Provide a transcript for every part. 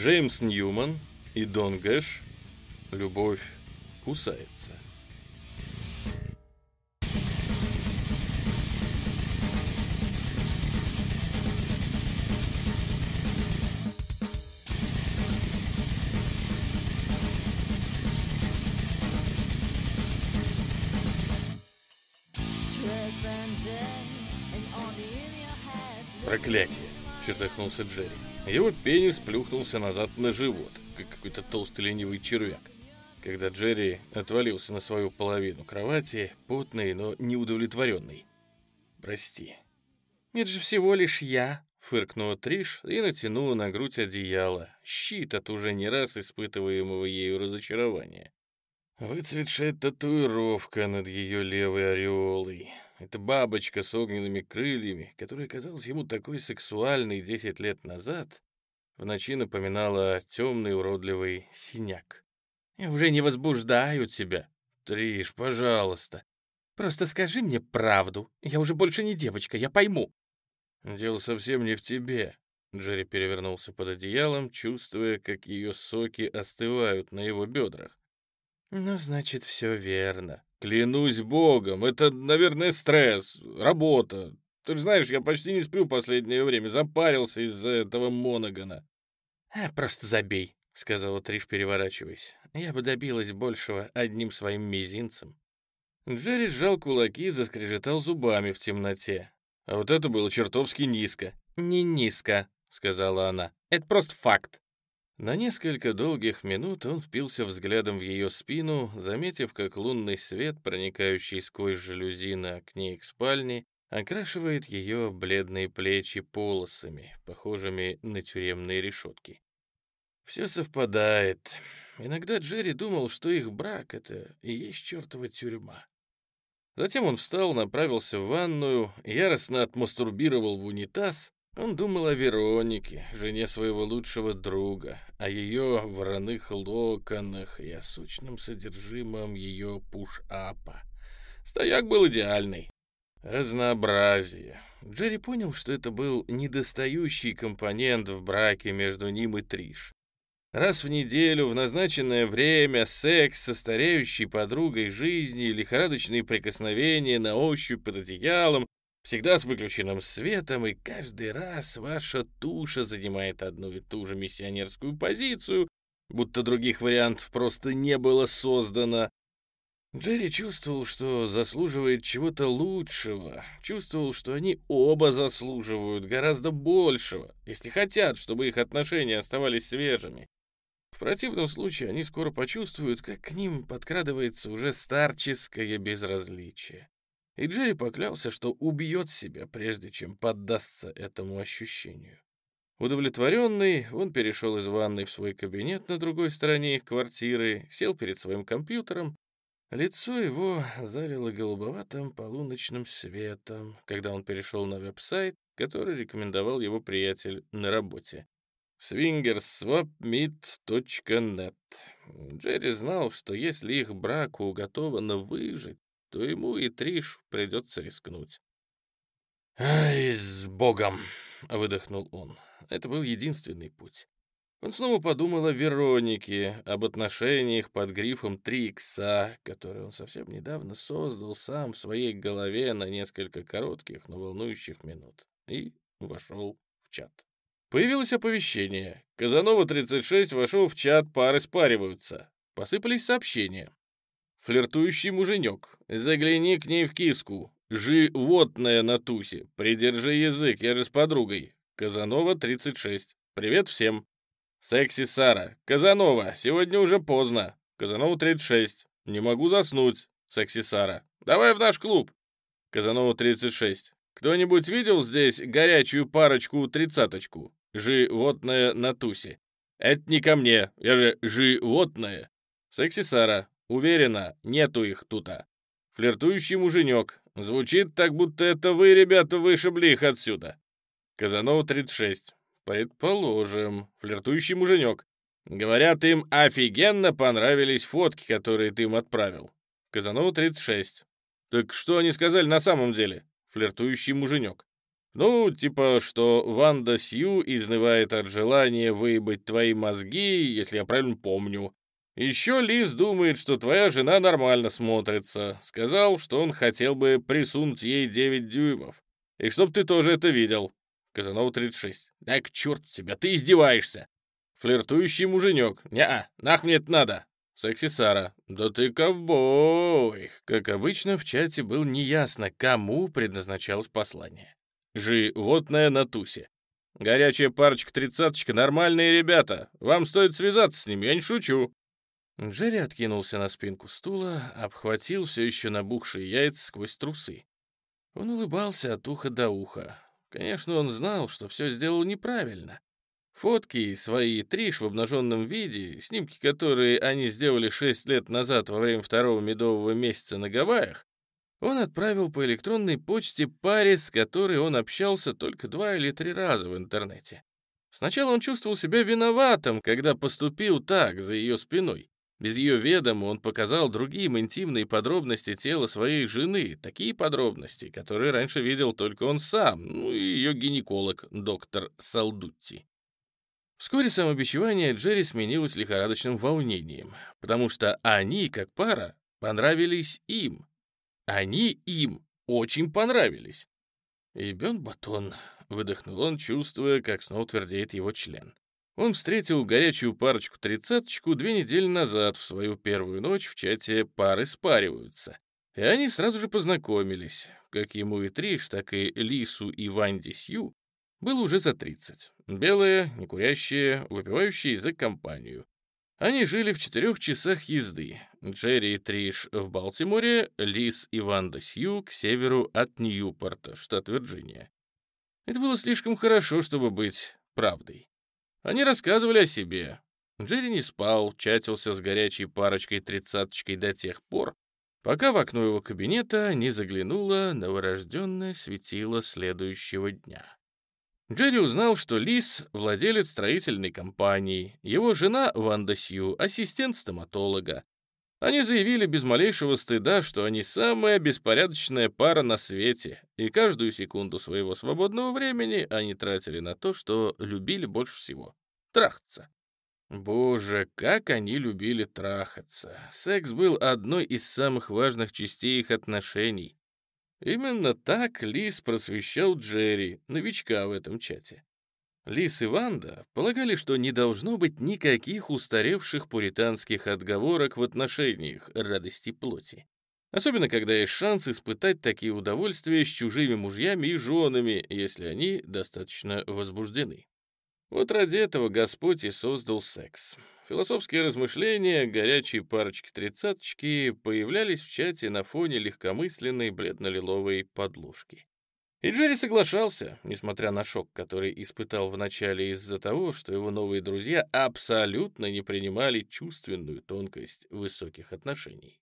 Джеймс Ньюман и Дон Гэш «Любовь кусается». Проклятие! Чертыхнулся Джерри. Его пенис плюхнулся назад на живот, как какой-то толстый ленивый червяк. Когда Джерри отвалился на свою половину кровати, потный, но неудовлетворенный. «Прости». «Это же всего лишь я», — фыркнула Триш и натянула на грудь одеяло, щит от уже не раз испытываемого ею разочарования. Выцветшая татуировка над ее левой ореолой. Эта бабочка с огненными крыльями, которая казалась ему такой сексуальной десять лет назад, в ночи напоминала темный уродливый синяк. «Я уже не возбуждаю тебя. Триш, пожалуйста. Просто скажи мне правду. Я уже больше не девочка, я пойму». «Дело совсем не в тебе». Джерри перевернулся под одеялом, чувствуя, как ее соки остывают на его бедрах. «Ну, значит, все верно. Клянусь богом, это, наверное, стресс, работа. Ты же знаешь, я почти не сплю последнее время, запарился из-за этого Монагана. «А, «Просто забей», — сказала Триш, переворачиваясь. «Я бы добилась большего одним своим мизинцем». Джерри сжал кулаки и заскрежетал зубами в темноте. А вот это было чертовски низко. «Не низко», — сказала она. «Это просто факт». На несколько долгих минут он впился взглядом в ее спину, заметив, как лунный свет, проникающий сквозь жалюзи на окне их спальни, окрашивает ее бледные плечи полосами, похожими на тюремные решетки. Все совпадает. Иногда Джерри думал, что их брак — это и есть чертова тюрьма. Затем он встал, направился в ванную, яростно отмастурбировал в унитаз он думал о Веронике, жене своего лучшего друга, о ее вороных локонах и о сущном содержимом ее пуш-апа. Стояк был идеальный. Разнообразие. Джерри понял, что это был недостающий компонент в браке между ним и Триш. Раз в неделю, в назначенное время, секс со стареющей подругой жизни, лихорадочные прикосновения на ощупь под одеялом, Всегда с выключенным светом, и каждый раз ваша туша занимает одну и ту же миссионерскую позицию, будто других вариантов просто не было создано. Джерри чувствовал, что заслуживает чего-то лучшего, чувствовал, что они оба заслуживают гораздо большего, если хотят, чтобы их отношения оставались свежими. В противном случае они скоро почувствуют, как к ним подкрадывается уже старческое безразличие и Джерри поклялся, что убьет себя, прежде чем поддастся этому ощущению. Удовлетворенный, он перешел из ванной в свой кабинет на другой стороне их квартиры, сел перед своим компьютером. Лицо его залило голубоватым полуночным светом, когда он перешел на веб-сайт, который рекомендовал его приятель на работе. swingerswapmeet.net. Джерри знал, что если их браку уготовано выжить, то ему и Триш придется рискнуть. «Ай, с Богом!» — выдохнул он. Это был единственный путь. Он снова подумал о Веронике, об отношениях под грифом «Три икса», которые он совсем недавно создал сам в своей голове на несколько коротких, но волнующих минут, и вошел в чат. Появилось оповещение. Казанова-36 вошел в чат, пары спариваются. Посыпались сообщения. Флиртующий муженек. Загляни к ней в киску. Животное на тусе. Придержи язык, я же с подругой. Казанова, 36. Привет всем. Секси Сара. Казанова, сегодня уже поздно. Казанова, 36. Не могу заснуть. Секси Сара. Давай в наш клуб. Казанова, 36. Кто-нибудь видел здесь горячую парочку-тридцаточку? Животное на тусе. Это не ко мне, я же животное. Секси Сара. Уверена, нету их тута. Флиртующий муженек. Звучит так, будто это вы, ребята, вышибли их отсюда. Казанова, 36. Предположим. Флиртующий муженек. Говорят, им офигенно понравились фотки, которые ты им отправил. Казанова, 36. Так что они сказали на самом деле? Флиртующий муженек. Ну, типа, что Ванда Сью изнывает от желания выебать твои мозги, если я правильно помню. Еще Лис думает, что твоя жена нормально смотрится. Сказал, что он хотел бы присунуть ей 9 дюймов. И чтоб ты тоже это видел. Казанова 36. Да к черту тебя, ты издеваешься. Флиртующий муженек. Неа, нах мне это надо. Секси Сара. Да ты ковбой. Как обычно, в чате было неясно, кому предназначалось послание. Животное на тусе. Горячая парочка-тридцаточка, нормальные ребята. Вам стоит связаться с ними, я не шучу. Джерри откинулся на спинку стула, обхватил все еще набухшие яйца сквозь трусы. Он улыбался от уха до уха. Конечно, он знал, что все сделал неправильно. Фотки свои Триш в обнаженном виде, снимки, которые они сделали шесть лет назад во время второго медового месяца на Гавайях, он отправил по электронной почте паре, с которой он общался только два или три раза в интернете. Сначала он чувствовал себя виноватым, когда поступил так, за ее спиной. Без ее ведома он показал другим интимные подробности тела своей жены, такие подробности, которые раньше видел только он сам, ну и ее гинеколог, доктор Салдутти. Вскоре самобичевание Джерри сменилось лихорадочным волнением, потому что они, как пара, понравились им. Они им очень понравились. «Ебен батон», — выдохнул он, чувствуя, как снова твердеет его член. Он встретил горячую парочку-тридцаточку две недели назад в свою первую ночь в чате «Пары спариваются». И они сразу же познакомились. Как ему и Триш, так и Лису и Ванди Сью было уже за 30. Белые, некурящие, выпивающие за компанию. Они жили в четырех часах езды. Джерри и Триш в Балтиморе, Лис и Ванда Сью к северу от Ньюпорта, штат Вирджиния. Это было слишком хорошо, чтобы быть правдой. Они рассказывали о себе. Джерри не спал, чатился с горячей парочкой-тридцаточкой до тех пор, пока в окно его кабинета не заглянуло новорожденное светило следующего дня. Джерри узнал, что Лис — владелец строительной компании, его жена Ванда Сью — ассистент стоматолога. Они заявили без малейшего стыда, что они самая беспорядочная пара на свете, и каждую секунду своего свободного времени они тратили на то, что любили больше всего — трахаться. Боже, как они любили трахаться. Секс был одной из самых важных частей их отношений. Именно так Лис просвещал Джерри, новичка в этом чате. Лис и Ванда полагали, что не должно быть никаких устаревших пуританских отговорок в отношениях радости плоти. Особенно, когда есть шанс испытать такие удовольствия с чужими мужьями и женами, если они достаточно возбуждены. Вот ради этого Господь и создал секс. Философские размышления, горячие парочки-тридцаточки появлялись в чате на фоне легкомысленной бледно-лиловой подложки. И Джерри соглашался, несмотря на шок, который испытал вначале из-за того, что его новые друзья абсолютно не принимали чувственную тонкость высоких отношений.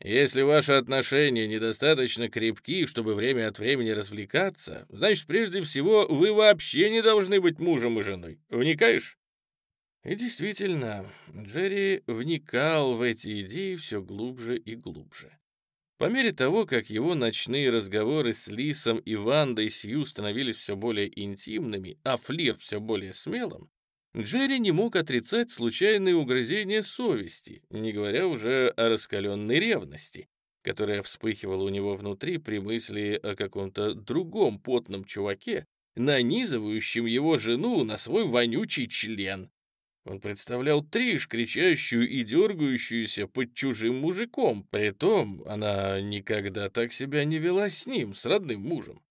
Если ваши отношения недостаточно крепки, чтобы время от времени развлекаться, значит, прежде всего, вы вообще не должны быть мужем и женой. Вникаешь? И действительно, Джерри вникал в эти идеи все глубже и глубже. По мере того, как его ночные разговоры с Лисом и Вандой Сью становились все более интимными, а флирт все более смелым, Джерри не мог отрицать случайные угрызения совести, не говоря уже о раскаленной ревности, которая вспыхивала у него внутри при мысли о каком-то другом потном чуваке, нанизывающем его жену на свой вонючий член. Он представлял Триш, кричащую и дергающуюся под чужим мужиком. Притом она никогда так себя не вела с ним, с родным мужем.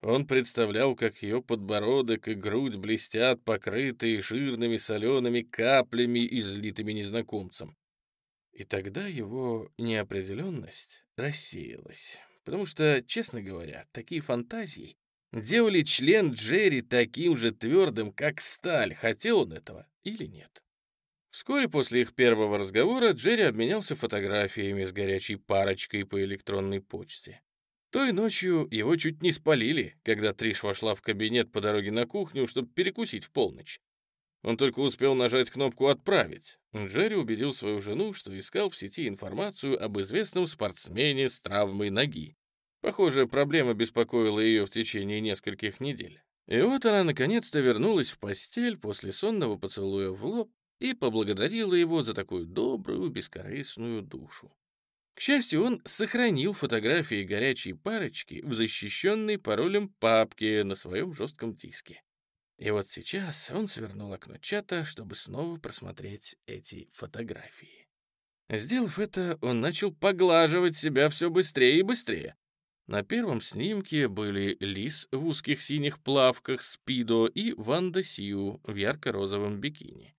Он представлял, как ее подбородок и грудь блестят, покрытые жирными солеными каплями, излитыми незнакомцем. И тогда его неопределенность рассеялась. Потому что, честно говоря, такие фантазии делали член Джерри таким же твердым, как сталь, хотел он этого или нет. Вскоре после их первого разговора Джерри обменялся фотографиями с горячей парочкой по электронной почте. Той ночью его чуть не спалили, когда Триш вошла в кабинет по дороге на кухню, чтобы перекусить в полночь. Он только успел нажать кнопку «Отправить». Джерри убедил свою жену, что искал в сети информацию об известном спортсмене с травмой ноги. Похоже, проблема беспокоила ее в течение нескольких недель. И вот она наконец-то вернулась в постель после сонного поцелуя в лоб и поблагодарила его за такую добрую, бескорыстную душу. К счастью, он сохранил фотографии горячей парочки в защищенной паролем папке на своем жестком диске. И вот сейчас он свернул окно чата, чтобы снова просмотреть эти фотографии. Сделав это, он начал поглаживать себя все быстрее и быстрее. На первом снимке были Лис в узких синих плавках Спидо и Ванда Сью в ярко-розовом бикини.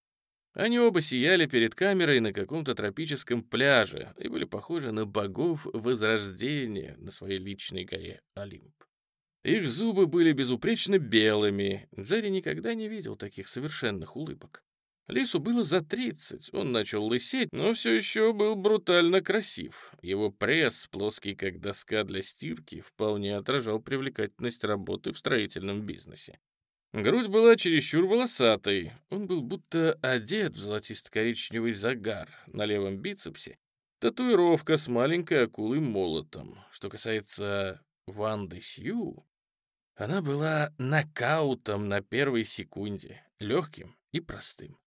Они оба сияли перед камерой на каком-то тропическом пляже и были похожи на богов Возрождения на своей личной горе Олимп. Их зубы были безупречно белыми. Джерри никогда не видел таких совершенных улыбок. Лису было за 30, он начал лысеть, но все еще был брутально красив. Его пресс, плоский как доска для стирки, вполне отражал привлекательность работы в строительном бизнесе. Грудь была чересчур волосатой, он был будто одет в золотисто-коричневый загар на левом бицепсе, татуировка с маленькой акулой молотом. Что касается Ванды Сью, она была нокаутом на первой секунде, легким и простым.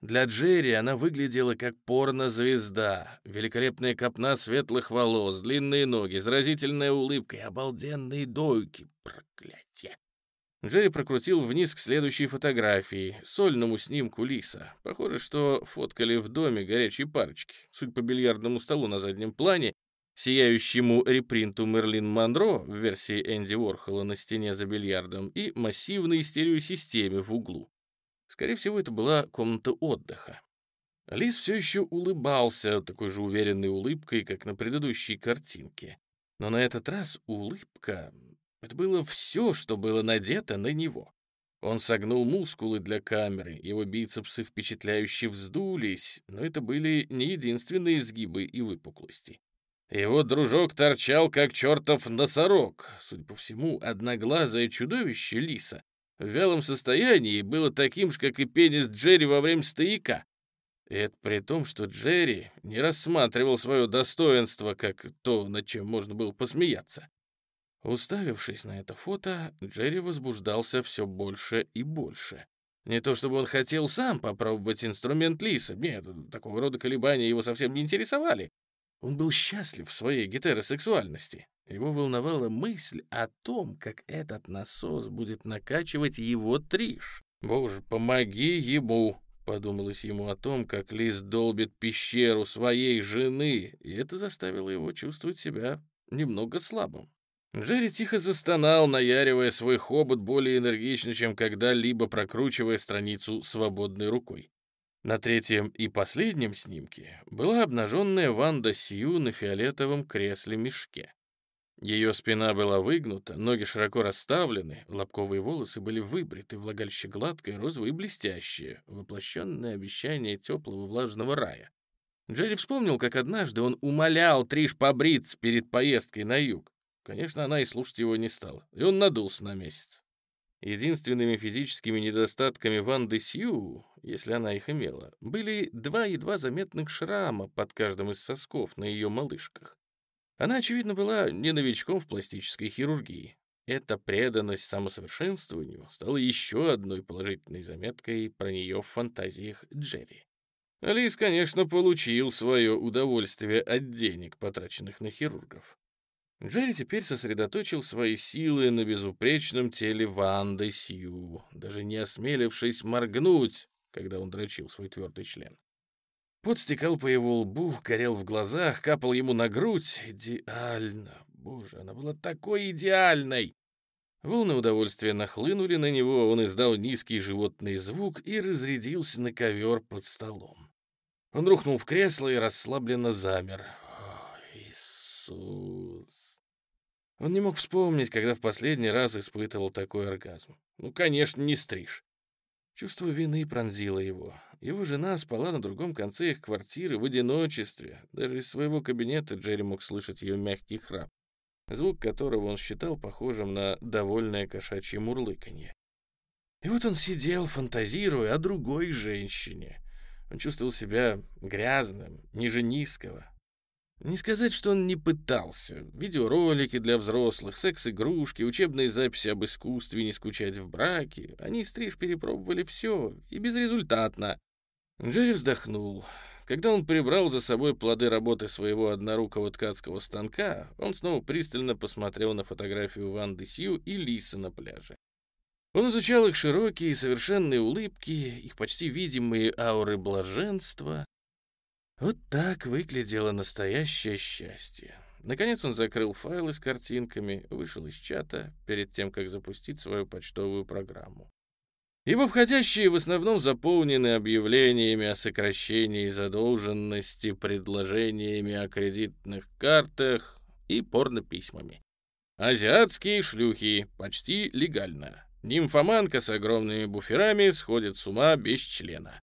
Для Джерри она выглядела как порнозвезда. Великолепная копна светлых волос, длинные ноги, заразительная улыбка и обалденные дойки. Проклятье. Джерри прокрутил вниз к следующей фотографии, сольному снимку Лиса. Похоже, что фоткали в доме горячей парочки. Суть по бильярдному столу на заднем плане, сияющему репринту Мерлин Монро в версии Энди Уорхола на стене за бильярдом и массивной стереосистеме в углу. Скорее всего, это была комната отдыха. Лис все еще улыбался такой же уверенной улыбкой, как на предыдущей картинке. Но на этот раз улыбка — это было все, что было надето на него. Он согнул мускулы для камеры, его бицепсы впечатляюще вздулись, но это были не единственные изгибы и выпуклости. Его дружок торчал, как чертов носорог. Судя по всему, одноглазое чудовище лиса в вялом состоянии было таким же, как и пенис Джерри во время стояка. И это при том, что Джерри не рассматривал свое достоинство как то, над чем можно было посмеяться. Уставившись на это фото, Джерри возбуждался все больше и больше. Не то чтобы он хотел сам попробовать инструмент Лиса, нет, такого рода колебания его совсем не интересовали. Он был счастлив в своей гетеросексуальности. Его волновала мысль о том, как этот насос будет накачивать его триш. «Боже, помоги ему!» — подумалось ему о том, как Лиз долбит пещеру своей жены, и это заставило его чувствовать себя немного слабым. Джерри тихо застонал, наяривая свой хобот более энергично, чем когда-либо прокручивая страницу свободной рукой. На третьем и последнем снимке была обнаженная Ванда Сью на фиолетовом кресле-мешке. Ее спина была выгнута, ноги широко расставлены, лобковые волосы были выбриты, влагалище гладкое, розовое и блестящее, воплощенное обещание теплого влажного рая. Джерри вспомнил, как однажды он умолял Триш побриться перед поездкой на юг. Конечно, она и слушать его не стала, и он надулся на месяц. Единственными физическими недостатками Ванды Сью, если она их имела, были два едва заметных шрама под каждым из сосков на ее малышках. Она, очевидно, была не новичком в пластической хирургии. Эта преданность самосовершенствованию стала еще одной положительной заметкой про нее в фантазиях Джерри. Алис, конечно, получил свое удовольствие от денег, потраченных на хирургов. Джерри теперь сосредоточил свои силы на безупречном теле Ванды Сью, даже не осмелившись моргнуть, когда он дрочил свой твердый член. Пот стекал по его лбу, горел в глазах, капал ему на грудь. Идеально. Боже, она была такой идеальной. Волны удовольствия нахлынули на него, он издал низкий животный звук и разрядился на ковер под столом. Он рухнул в кресло и расслабленно замер. О, Иисус! Он не мог вспомнить, когда в последний раз испытывал такой оргазм. Ну, конечно, не стриж. Чувство вины пронзило его. Его жена спала на другом конце их квартиры в одиночестве. Даже из своего кабинета Джерри мог слышать ее мягкий храп, звук которого он считал похожим на довольное кошачье мурлыканье. И вот он сидел, фантазируя о другой женщине. Он чувствовал себя грязным, ниже низкого. Не сказать, что он не пытался. Видеоролики для взрослых, секс-игрушки, учебные записи об искусстве не скучать в браке. Они стриж перепробовали все, и безрезультатно. Джерри вздохнул. Когда он прибрал за собой плоды работы своего однорукого ткацкого станка, он снова пристально посмотрел на фотографию Ванды Сью и Лиса на пляже. Он изучал их широкие, совершенные улыбки, их почти видимые ауры блаженства, вот так выглядело настоящее счастье. Наконец он закрыл файлы с картинками, вышел из чата перед тем, как запустить свою почтовую программу. Его входящие в основном заполнены объявлениями о сокращении задолженности, предложениями о кредитных картах и порнописьмами. Азиатские шлюхи почти легально. Нимфоманка с огромными буферами сходит с ума без члена.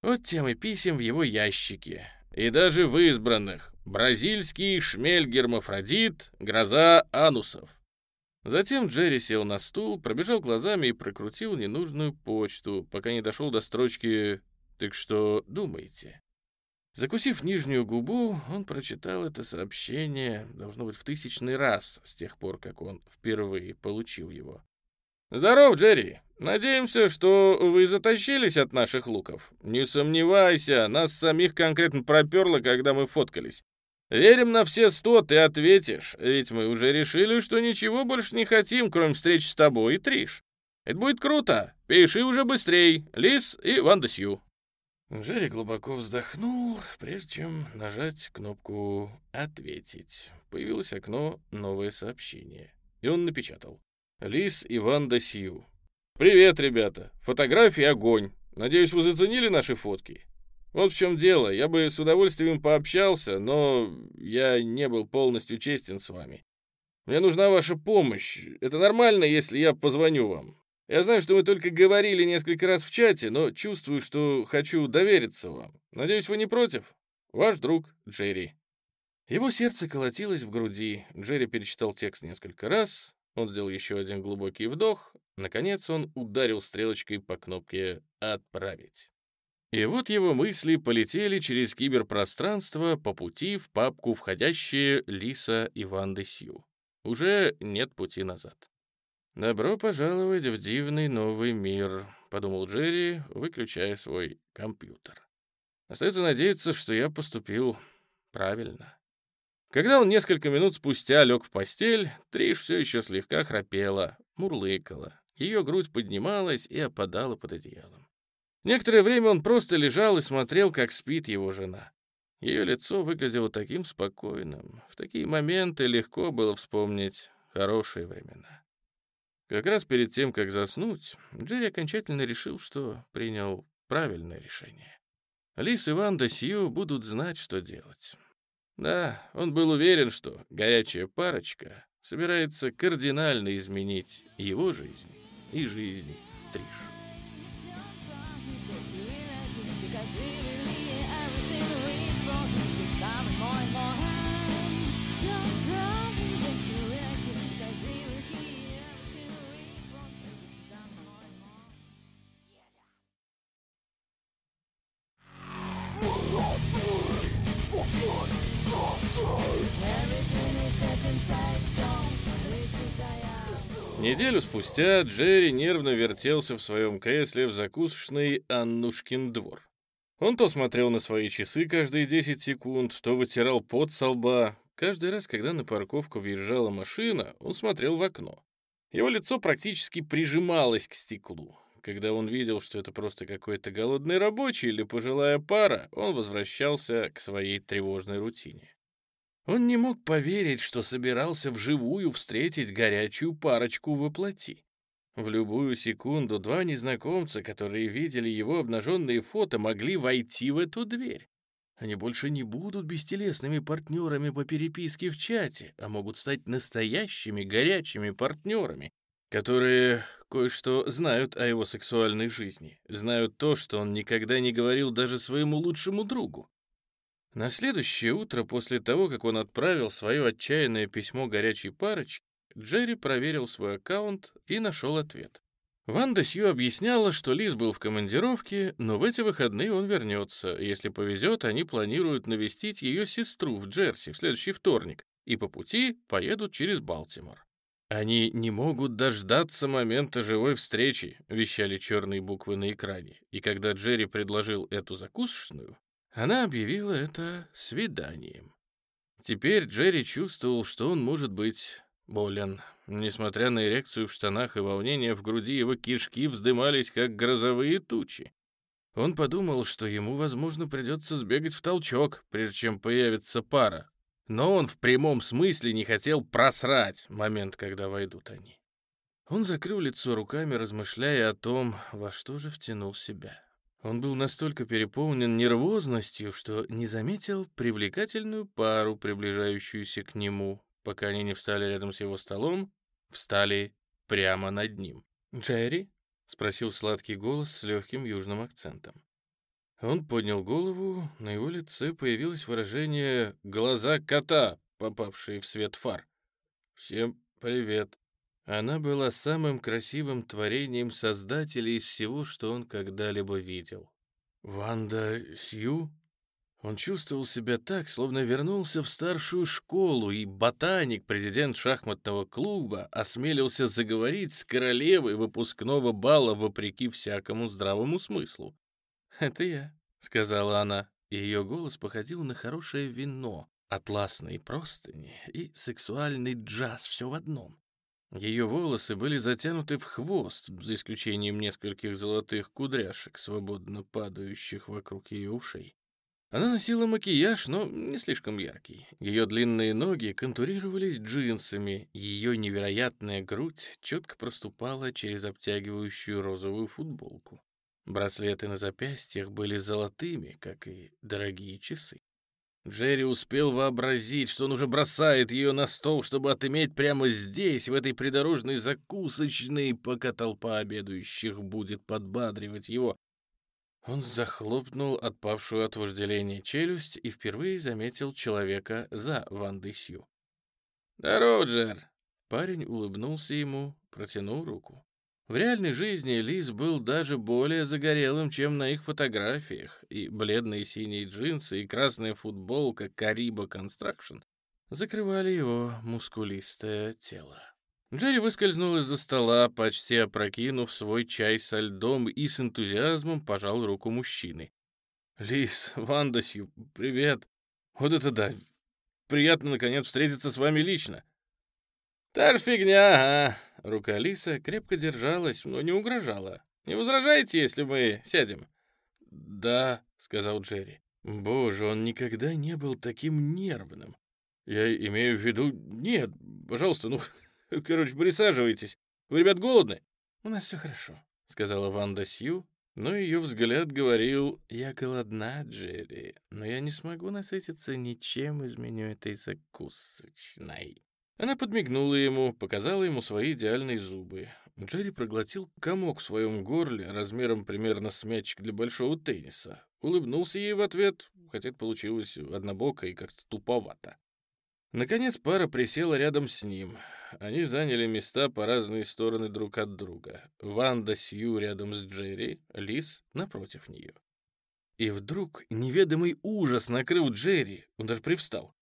Вот темы писем в его ящике. И даже в избранных. Бразильский шмель-гермафродит, гроза анусов. Затем Джерри сел на стул, пробежал глазами и прокрутил ненужную почту, пока не дошел до строчки «Так что думаете?». Закусив нижнюю губу, он прочитал это сообщение, должно быть, в тысячный раз с тех пор, как он впервые получил его. «Здоров, Джерри! Надеемся, что вы затащились от наших луков. Не сомневайся, нас самих конкретно проперло, когда мы фоткались. Верим на все сто, ты ответишь, ведь мы уже решили, что ничего больше не хотим, кроме встреч с тобой и Триш. Это будет круто. Пиши уже быстрей. Лис и Ванда Сью». Джерри глубоко вздохнул, прежде чем нажать кнопку «Ответить». Появилось окно «Новое сообщение», и он напечатал. Лис Иван Досью. «Привет, ребята! Фотографии огонь! Надеюсь, вы заценили наши фотки? Вот в чем дело. Я бы с удовольствием пообщался, но я не был полностью честен с вами. Мне нужна ваша помощь. Это нормально, если я позвоню вам. Я знаю, что мы только говорили несколько раз в чате, но чувствую, что хочу довериться вам. Надеюсь, вы не против? Ваш друг Джерри». Его сердце колотилось в груди. Джерри перечитал текст несколько раз, он сделал еще один глубокий вдох. Наконец он ударил стрелочкой по кнопке «Отправить». И вот его мысли полетели через киберпространство по пути в папку входящие Лиса и Ванды Сью. Уже нет пути назад. «Добро пожаловать в дивный новый мир», — подумал Джерри, выключая свой компьютер. «Остается надеяться, что я поступил правильно». Когда он несколько минут спустя лег в постель, Триш все еще слегка храпела, мурлыкала. Ее грудь поднималась и опадала под одеялом. Некоторое время он просто лежал и смотрел, как спит его жена. Ее лицо выглядело таким спокойным. В такие моменты легко было вспомнить хорошие времена. Как раз перед тем, как заснуть, Джерри окончательно решил, что принял правильное решение. Лис и Ванда Сью будут знать, что делать. Да, он был уверен, что горячая парочка собирается кардинально изменить его жизнь и жизнь Триш. Неделю спустя Джерри нервно вертелся в своем кресле в закусочной Аннушкин двор. Он то смотрел на свои часы каждые 10 секунд, то вытирал пот со лба. Каждый раз, когда на парковку въезжала машина, он смотрел в окно. Его лицо практически прижималось к стеклу. Когда он видел, что это просто какой-то голодный рабочий или пожилая пара, он возвращался к своей тревожной рутине. Он не мог поверить, что собирался вживую встретить горячую парочку во плоти. В любую секунду два незнакомца, которые видели его обнаженные фото, могли войти в эту дверь. Они больше не будут бестелесными партнерами по переписке в чате, а могут стать настоящими горячими партнерами, которые кое-что знают о его сексуальной жизни, знают то, что он никогда не говорил даже своему лучшему другу. На следующее утро, после того, как он отправил свое отчаянное письмо горячей парочке, Джерри проверил свой аккаунт и нашел ответ. Ванда Сью объясняла, что Лис был в командировке, но в эти выходные он вернется. Если повезет, они планируют навестить ее сестру в Джерси в следующий вторник и по пути поедут через Балтимор. «Они не могут дождаться момента живой встречи», — вещали черные буквы на экране. И когда Джерри предложил эту закусочную, она объявила это свиданием. Теперь Джерри чувствовал, что он может быть болен. Несмотря на эрекцию в штанах и волнение в груди, его кишки вздымались, как грозовые тучи. Он подумал, что ему, возможно, придется сбегать в толчок, прежде чем появится пара. Но он в прямом смысле не хотел просрать момент, когда войдут они. Он закрыл лицо руками, размышляя о том, во что же втянул себя. Он был настолько переполнен нервозностью, что не заметил привлекательную пару, приближающуюся к нему, пока они не встали рядом с его столом, встали прямо над ним. «Джерри?» — спросил сладкий голос с легким южным акцентом. Он поднял голову, на его лице появилось выражение «глаза кота», попавшие в свет фар. «Всем привет». Она была самым красивым творением Создателя из всего, что он когда-либо видел. «Ванда Сью?» Он чувствовал себя так, словно вернулся в старшую школу, и ботаник, президент шахматного клуба, осмелился заговорить с королевой выпускного бала вопреки всякому здравому смыслу. «Это я», — сказала она, и ее голос походил на хорошее вино, атласные простыни и сексуальный джаз все в одном. Ее волосы были затянуты в хвост, за исключением нескольких золотых кудряшек, свободно падающих вокруг ее ушей. Она носила макияж, но не слишком яркий. Ее длинные ноги контурировались джинсами, ее невероятная грудь четко проступала через обтягивающую розовую футболку. Браслеты на запястьях были золотыми, как и дорогие часы. Джерри успел вообразить, что он уже бросает ее на стол, чтобы отыметь прямо здесь, в этой придорожной закусочной, пока толпа обедающих будет подбадривать его, он захлопнул отпавшую от вожделения челюсть и впервые заметил человека за Вандой Сью. «Да, Роджер!» Парень улыбнулся ему, протянул руку. В реальной жизни Лис был даже более загорелым, чем на их фотографиях, и бледные синие джинсы и красная футболка Кариба Construction закрывали его мускулистое тело. Джерри выскользнул из-за стола, почти опрокинув свой чай со льдом и с энтузиазмом пожал руку мужчины. «Лис, Вандасью, привет! Вот это да! Приятно, наконец, встретиться с вами лично!» «Та фигня, а!» Рука Лиса крепко держалась, но не угрожала. «Не возражаете, если мы сядем?» «Да», — сказал Джерри. «Боже, он никогда не был таким нервным. Я имею в виду... Нет, пожалуйста, ну, Короче, присаживайтесь. Вы, ребят, голодны?» «У нас все хорошо», — сказала Ванда Сью, но ее взгляд говорил, «Я голодна, Джерри, но я не смогу насытиться ничем из меню этой закусочной». Она подмигнула ему, показала ему свои идеальные зубы. Джерри проглотил комок в своем горле размером примерно с мячик для большого тенниса. Улыбнулся ей в ответ, хотя это получилось однобоко и как-то туповато. Наконец пара присела рядом с ним. Они заняли места по разные стороны друг от друга. Ванда Сью рядом с Джерри, Лис напротив нее. И вдруг неведомый ужас накрыл Джерри, он даже привстал.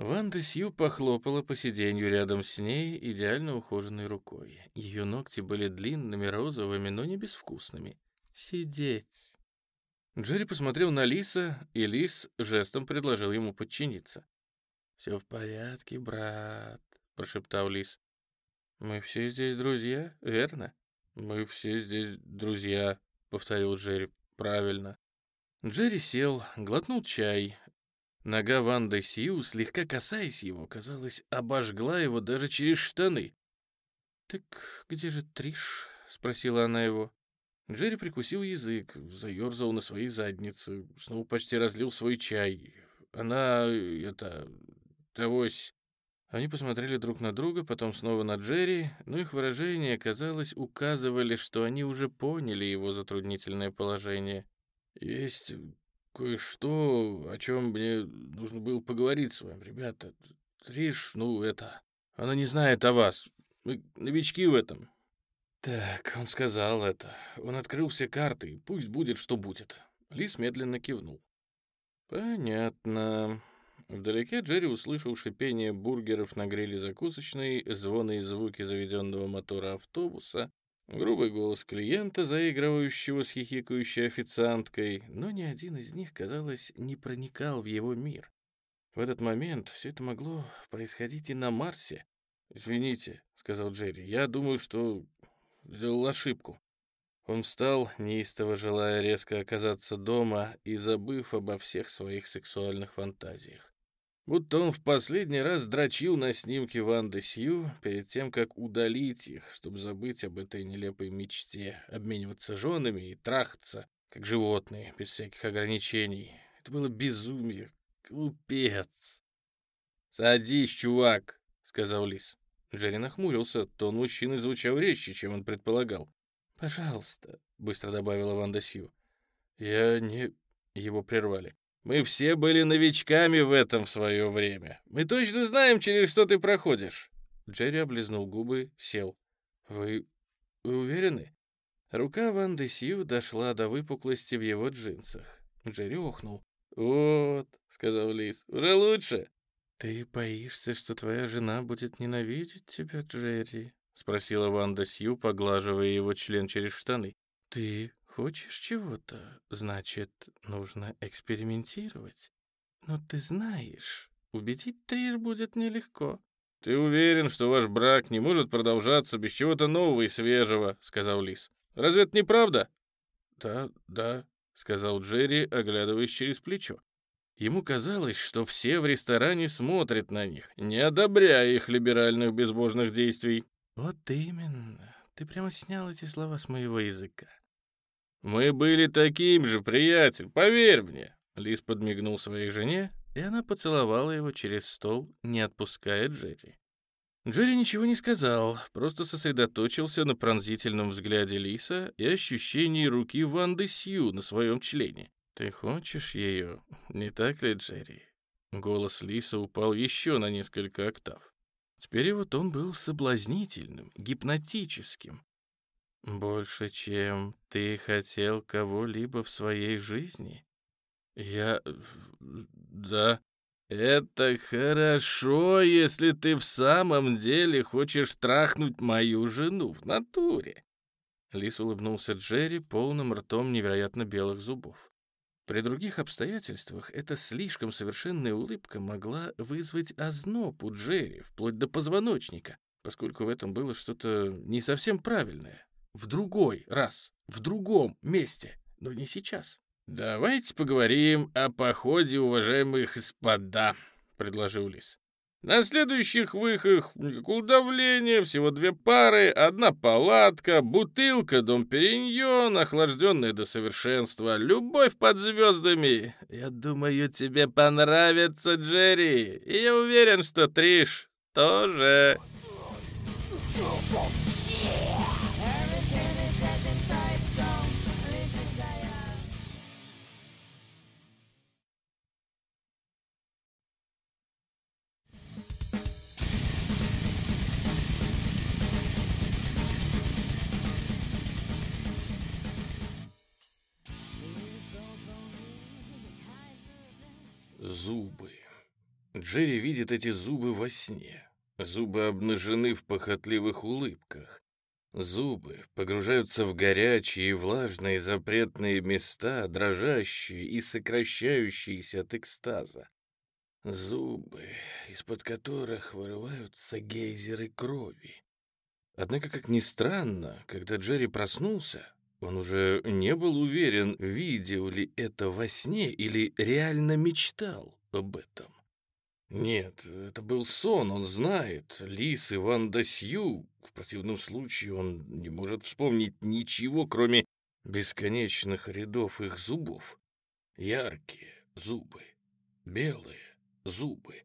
Ванда Сью похлопала по сиденью рядом с ней идеально ухоженной рукой. Ее ногти были длинными, розовыми, но не безвкусными. «Сидеть!» Джерри посмотрел на Лиса, и Лис жестом предложил ему подчиниться. «Все в порядке, брат», — прошептал Лис. «Мы все здесь друзья, верно?» «Мы все здесь друзья», — повторил Джерри. «Правильно». Джерри сел, глотнул чай. Нога Ванды Сью, слегка касаясь его, казалось, обожгла его даже через штаны. «Так где же Триш?» — спросила она его. Джерри прикусил язык, заерзал на своей заднице, снова почти разлил свой чай. Она, это, Авось. Они посмотрели друг на друга, потом снова на Джерри, но их выражения, казалось, указывали, что они уже поняли его затруднительное положение. «Есть кое-что, о чем мне нужно было поговорить с вами, ребята. Триш, ну, это... Она не знает о вас. Мы новички в этом. Так, он сказал это. Он открыл все карты, пусть будет, что будет. Лис медленно кивнул. Понятно. Вдалеке Джерри услышал шипение бургеров на гриле закусочной, звоны и звуки заведенного мотора автобуса, грубый голос клиента, заигрывающего с хихикающей официанткой, но ни один из них, казалось, не проникал в его мир. В этот момент все это могло происходить и на Марсе. «Извините», — сказал Джерри, — «я думаю, что сделал ошибку». Он встал, неистово желая резко оказаться дома и забыв обо всех своих сексуальных фантазиях. Будто он в последний раз дрочил на снимке Ванды Сью перед тем, как удалить их, чтобы забыть об этой нелепой мечте, обмениваться женами и трахаться, как животные, без всяких ограничений. Это было безумие, глупец. «Садись, чувак», — сказал Лис. Джерри нахмурился, тон мужчины звучал резче, чем он предполагал. «Пожалуйста», — быстро добавила Ванда Сью. «Я не...» — его прервали. «Мы все были новичками в этом в свое время. Мы точно знаем, через что ты проходишь». Джерри облизнул губы, сел. «Вы... вы уверены?» Рука Ванды Сью дошла до выпуклости в его джинсах. Джерри охнул. «Вот», — сказал Лис, — «уже лучше». «Ты боишься, что твоя жена будет ненавидеть тебя, Джерри?» — спросила Ванда Сью, поглаживая его член через штаны. «Ты хочешь чего-то? Значит, нужно экспериментировать. Но ты знаешь, убедить Триш будет нелегко». «Ты уверен, что ваш брак не может продолжаться без чего-то нового и свежего?» — сказал Лис. «Разве это не правда?» «Да, да», — сказал Джерри, оглядываясь через плечо. Ему казалось, что все в ресторане смотрят на них, не одобряя их либеральных безбожных действий. «Вот именно. Ты прямо снял эти слова с моего языка». «Мы были таким же, приятель, поверь мне!» Лис подмигнул своей жене, и она поцеловала его через стол, не отпуская Джерри. Джерри ничего не сказал, просто сосредоточился на пронзительном взгляде Лиса и ощущении руки Ванды Сью на своем члене. «Ты хочешь ее, не так ли, Джерри?» Голос Лиса упал еще на несколько октав. Теперь вот он был соблазнительным, гипнотическим. «Больше, чем ты хотел кого-либо в своей жизни?» «Я... да...» «Это хорошо, если ты в самом деле хочешь трахнуть мою жену в натуре!» Лис улыбнулся Джерри полным ртом невероятно белых зубов. При других обстоятельствах эта слишком совершенная улыбка могла вызвать озноб у Джерри, вплоть до позвоночника, поскольку в этом было что-то не совсем правильное. В другой раз, в другом месте, но не сейчас. «Давайте поговорим о походе, уважаемых господа», — предложил Лис. На следующих выходах никакого давления, всего две пары, одна палатка, бутылка Дом Периньон, охлажденная до совершенства, любовь под звездами. Я думаю, тебе понравится, Джерри, и я уверен, что Триш тоже. Зубы. Джерри видит эти зубы во сне. Зубы обнажены в похотливых улыбках. Зубы погружаются в горячие и влажные запретные места, дрожащие и сокращающиеся от экстаза. Зубы, из-под которых вырываются гейзеры крови. Однако, как ни странно, когда Джерри проснулся, он уже не был уверен, видел ли это во сне или реально мечтал об этом. Нет, это был сон, он знает. Лис и Ванда Сью. В противном случае он не может вспомнить ничего, кроме бесконечных рядов их зубов. Яркие зубы, белые зубы,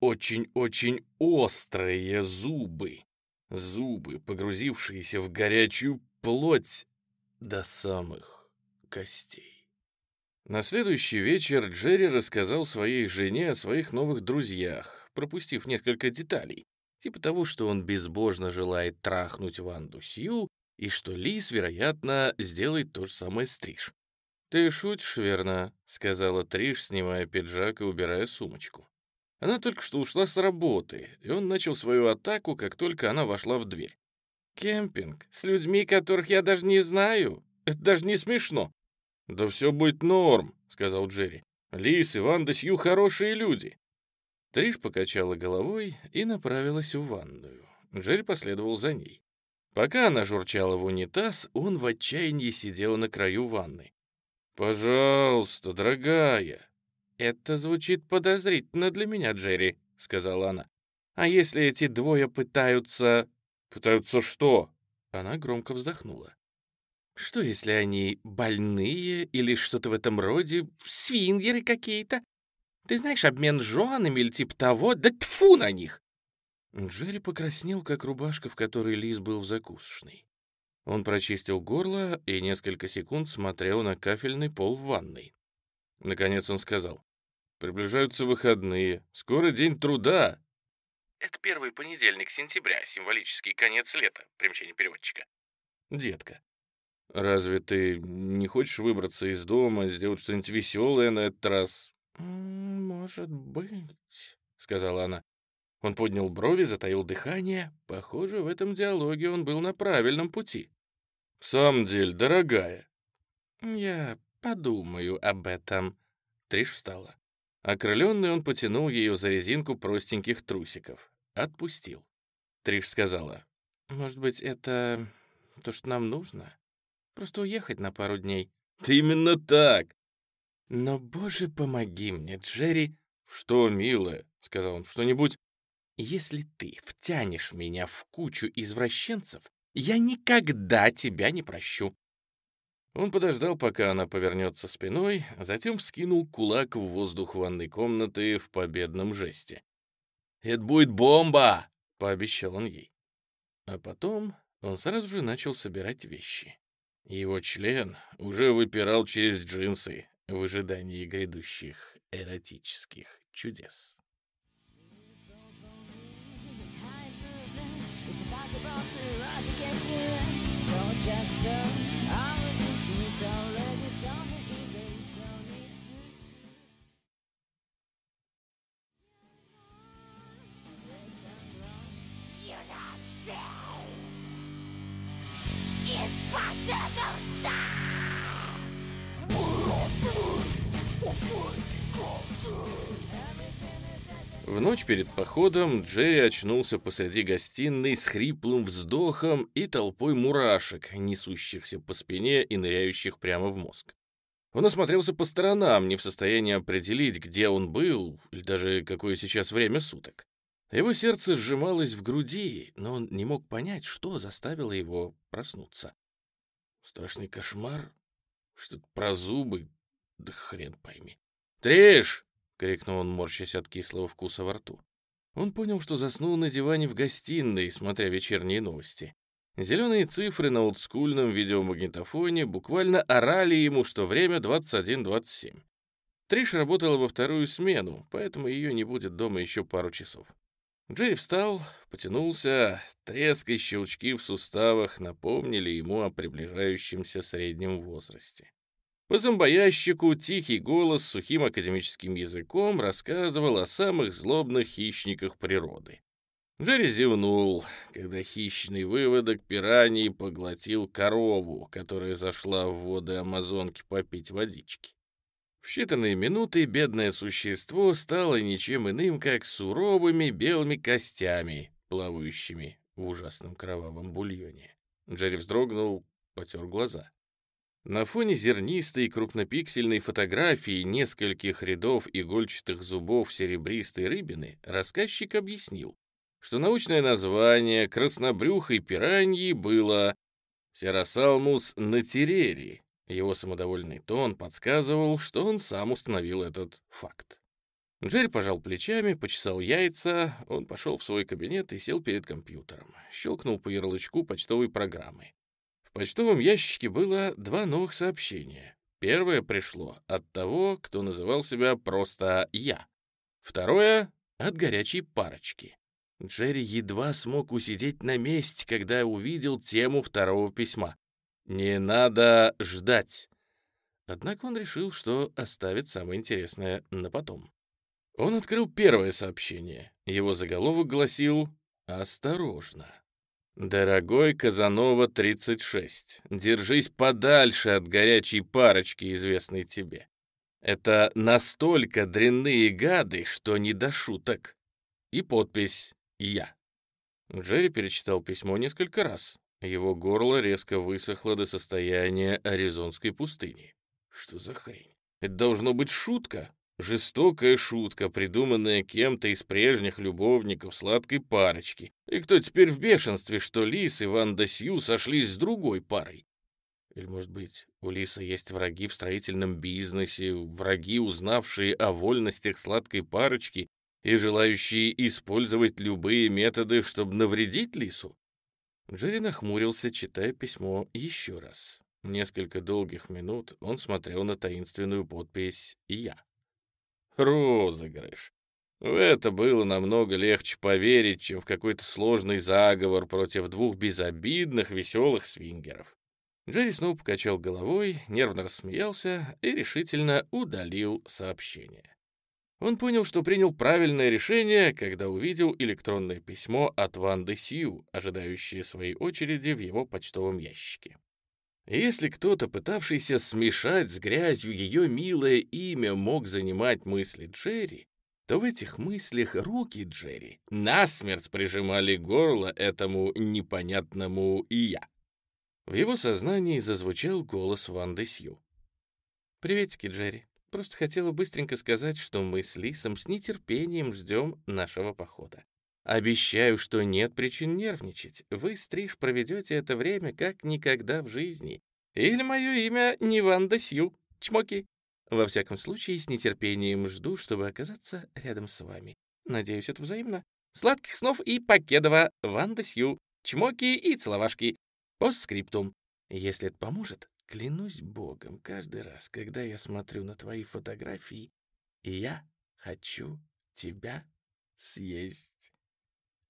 очень-очень острые зубы. Зубы, погрузившиеся в горячую плоть до самых костей. На следующий вечер Джерри рассказал своей жене о своих новых друзьях, пропустив несколько деталей, типа того, что он безбожно желает трахнуть Ванду Сью, и что Лис, вероятно, сделает то же самое с Триш. «Ты шутишь, верно?» — сказала Триш, снимая пиджак и убирая сумочку. Она только что ушла с работы, и он начал свою атаку, как только она вошла в дверь. «Кемпинг с людьми, которых я даже не знаю? Это даже не смешно». «Да все будет норм», — сказал Джерри. «Лис и Ванда Сью хорошие люди». Триш покачала головой и направилась в ванную. Джерри последовал за ней. Пока она журчала в унитаз, он в отчаянии сидел на краю ванны. «Пожалуйста, дорогая». «Это звучит подозрительно для меня, Джерри», — сказала она. «А если эти двое пытаются...» «Пытаются что?» Она громко вздохнула. «Что, если они больные или что-то в этом роде? Свингеры какие-то? Ты знаешь, обмен женами или типа того? Да тфу на них!» Джерри покраснел, как рубашка, в которой Лис был в закусочной. Он прочистил горло и несколько секунд смотрел на кафельный пол в ванной. Наконец он сказал, «Приближаются выходные, скоро день труда». Это первый понедельник сентября, символический конец лета, примечание переводчика. Детка, разве ты не хочешь выбраться из дома, сделать что-нибудь веселое на этот раз? «Может быть», — сказала она. Он поднял брови, затаил дыхание. Похоже, в этом диалоге он был на правильном пути. «В самом деле, дорогая». «Я подумаю об этом». Триш встала. Окрыленный он потянул ее за резинку простеньких трусиков. Отпустил. Триш сказала, «Может быть, это то, что нам нужно? Просто уехать на пару дней». «Ты именно так!» «Но, боже, помоги мне, Джерри!» «Что, милая?» — сказал он. «Что-нибудь...» «Если ты втянешь меня в кучу извращенцев, я никогда тебя не прощу. Он подождал, пока она повернется спиной, а затем вскинул кулак в воздух ванной комнаты в победном жесте. «Это будет бомба!» — пообещал он ей. А потом он сразу же начал собирать вещи. Его член уже выпирал через джинсы в ожидании грядущих эротических чудес. В ночь перед походом Джерри очнулся посреди гостиной с хриплым вздохом и толпой мурашек, несущихся по спине и ныряющих прямо в мозг. Он осмотрелся по сторонам, не в состоянии определить, где он был, или даже какое сейчас время суток. Его сердце сжималось в груди, но он не мог понять, что заставило его проснуться. Страшный кошмар? Что-то про зубы? Да хрен пойми. «Триш!» — крикнул он, морщась от кислого вкуса во рту. Он понял, что заснул на диване в гостиной, смотря вечерние новости. Зеленые цифры на олдскульном видеомагнитофоне буквально орали ему, что время 21.27. Триш работала во вторую смену, поэтому ее не будет дома еще пару часов. Джерри встал, потянулся, треск и щелчки в суставах напомнили ему о приближающемся среднем возрасте. По зомбоящику тихий голос с сухим академическим языком рассказывал о самых злобных хищниках природы. Джерри зевнул, когда хищный выводок пираньи поглотил корову, которая зашла в воды Амазонки попить водички. В считанные минуты бедное существо стало ничем иным, как суровыми белыми костями, плавающими в ужасном кровавом бульоне. Джерри вздрогнул, потер глаза. На фоне зернистой крупнопиксельной фотографии нескольких рядов игольчатых зубов серебристой рыбины рассказчик объяснил, что научное название краснобрюхой пираньи было Серосалмус натерери, его самодовольный тон подсказывал, что он сам установил этот факт. Джерри пожал плечами, почесал яйца, он пошел в свой кабинет и сел перед компьютером. Щелкнул по ярлычку почтовой программы. Почтовом ящике было два новых сообщения. Первое пришло от того, кто называл себя просто «я». Второе — от горячей парочки. Джерри едва смог усидеть на месте, когда увидел тему второго письма. «Не надо ждать». Однако он решил, что оставит самое интересное на потом. Он открыл первое сообщение. Его заголовок гласил «Осторожно». «Дорогой Казанова, 36, держись подальше от горячей парочки, известной тебе. Это настолько дрянные гады, что не до шуток». И подпись «Я». Джерри перечитал письмо несколько раз. Его горло резко высохло до состояния аризонской пустыни. Что за хрень? Это должно быть шутка. Жестокая шутка, придуманная кем-то из прежних любовников сладкой парочки. И кто теперь в бешенстве, что Лис и Ванда Сью сошлись с другой парой? Или, может быть, у Лиса есть враги в строительном бизнесе, враги, узнавшие о вольностях сладкой парочки и желающие использовать любые методы, чтобы навредить Лису? Джерри нахмурился, читая письмо еще раз. Несколько долгих минут он смотрел на таинственную подпись «Я». Розыгрыш. В это было намного легче поверить, чем в какой-то сложный заговор против двух безобидных, веселых свингеров. Джерри снова покачал головой, нервно рассмеялся и решительно удалил сообщение. Он понял, что принял правильное решение, когда увидел электронное письмо от Ванды Сью, ожидающее своей очереди в его почтовом ящике. Если кто-то, пытавшийся смешать с грязью ее милое имя, мог занимать мысли Джерри, то в этих мыслях руки Джерри насмерть прижимали горло этому непонятному «я». В его сознании зазвучал голос Ванды Сью. «Приветики, Джерри. Просто хотела быстренько сказать, что мы с Лисом с нетерпением ждем нашего похода. Обещаю, что нет причин нервничать. Вы, Стриж, проведете это время как никогда в жизни. Или мое имя не Ванда Сью. Чмоки. Во всяком случае, с нетерпением жду, чтобы оказаться рядом с вами. Надеюсь, это взаимно. Сладких снов и покедова. Ванда Сью. Чмоки и целовашки. Постскриптум. Если это поможет, клянусь богом, каждый раз, когда я смотрю на твои фотографии, я хочу тебя съесть.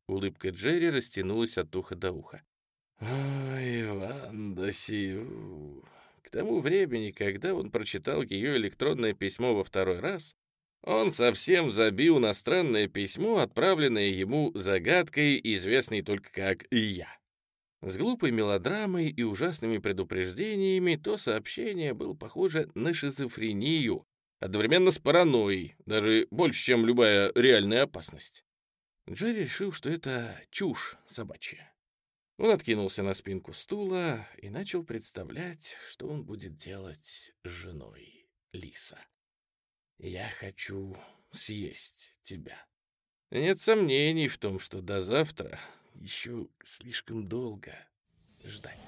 Улыбка Джерри растянулась от уха до уха. «Ой, Ванда Сью...» К тому времени, когда он прочитал ее электронное письмо во второй раз, он совсем забил на странное письмо, отправленное ему загадкой, известной только как «Я». С глупой мелодрамой и ужасными предупреждениями то сообщение было похоже на шизофрению, одновременно с паранойей, даже больше, чем любая реальная опасность. Джерри решил, что это чушь собачья. Он откинулся на спинку стула и начал представлять, что он будет делать с женой Лиса. «Я хочу съесть тебя». Нет сомнений в том, что до завтра еще слишком долго ждать.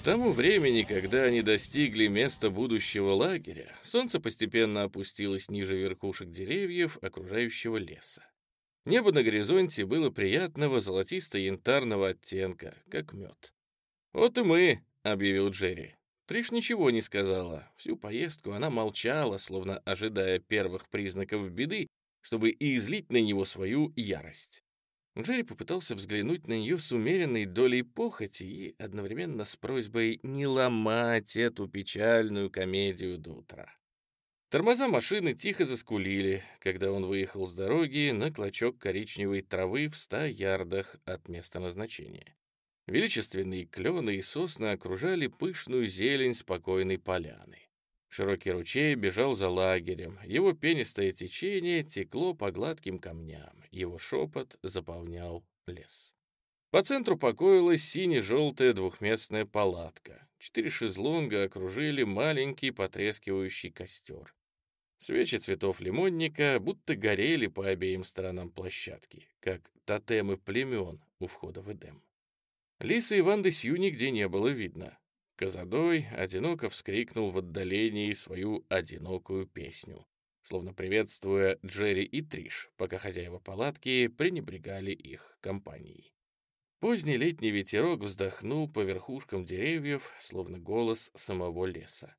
К тому времени, когда они достигли места будущего лагеря, солнце постепенно опустилось ниже верхушек деревьев окружающего леса. Небо на горизонте было приятного золотисто-янтарного оттенка, как мед. «Вот и мы», — объявил Джерри. Триш ничего не сказала. Всю поездку она молчала, словно ожидая первых признаков беды, чтобы и излить на него свою ярость. Джерри попытался взглянуть на нее с умеренной долей похоти и одновременно с просьбой не ломать эту печальную комедию до утра. Тормоза машины тихо заскулили, когда он выехал с дороги на клочок коричневой травы в ста ярдах от места назначения. Величественные клены и сосны окружали пышную зелень спокойной поляны. Широкий ручей бежал за лагерем, его пенистое течение текло по гладким камням, его шепот заполнял лес. По центру покоилась сине-желтая двухместная палатка. Четыре шезлонга окружили маленький потрескивающий костер. Свечи цветов лимонника будто горели по обеим сторонам площадки, как тотемы племен, у входа в Эдем. Лисы и Ванды Сью нигде не было видно. Казадой одиноко вскрикнул в отдалении свою одинокую песню, словно приветствуя Джерри и Триш, пока хозяева палатки пренебрегали их компанией. Поздний летний ветерок вздохнул по верхушкам деревьев, словно голос самого леса.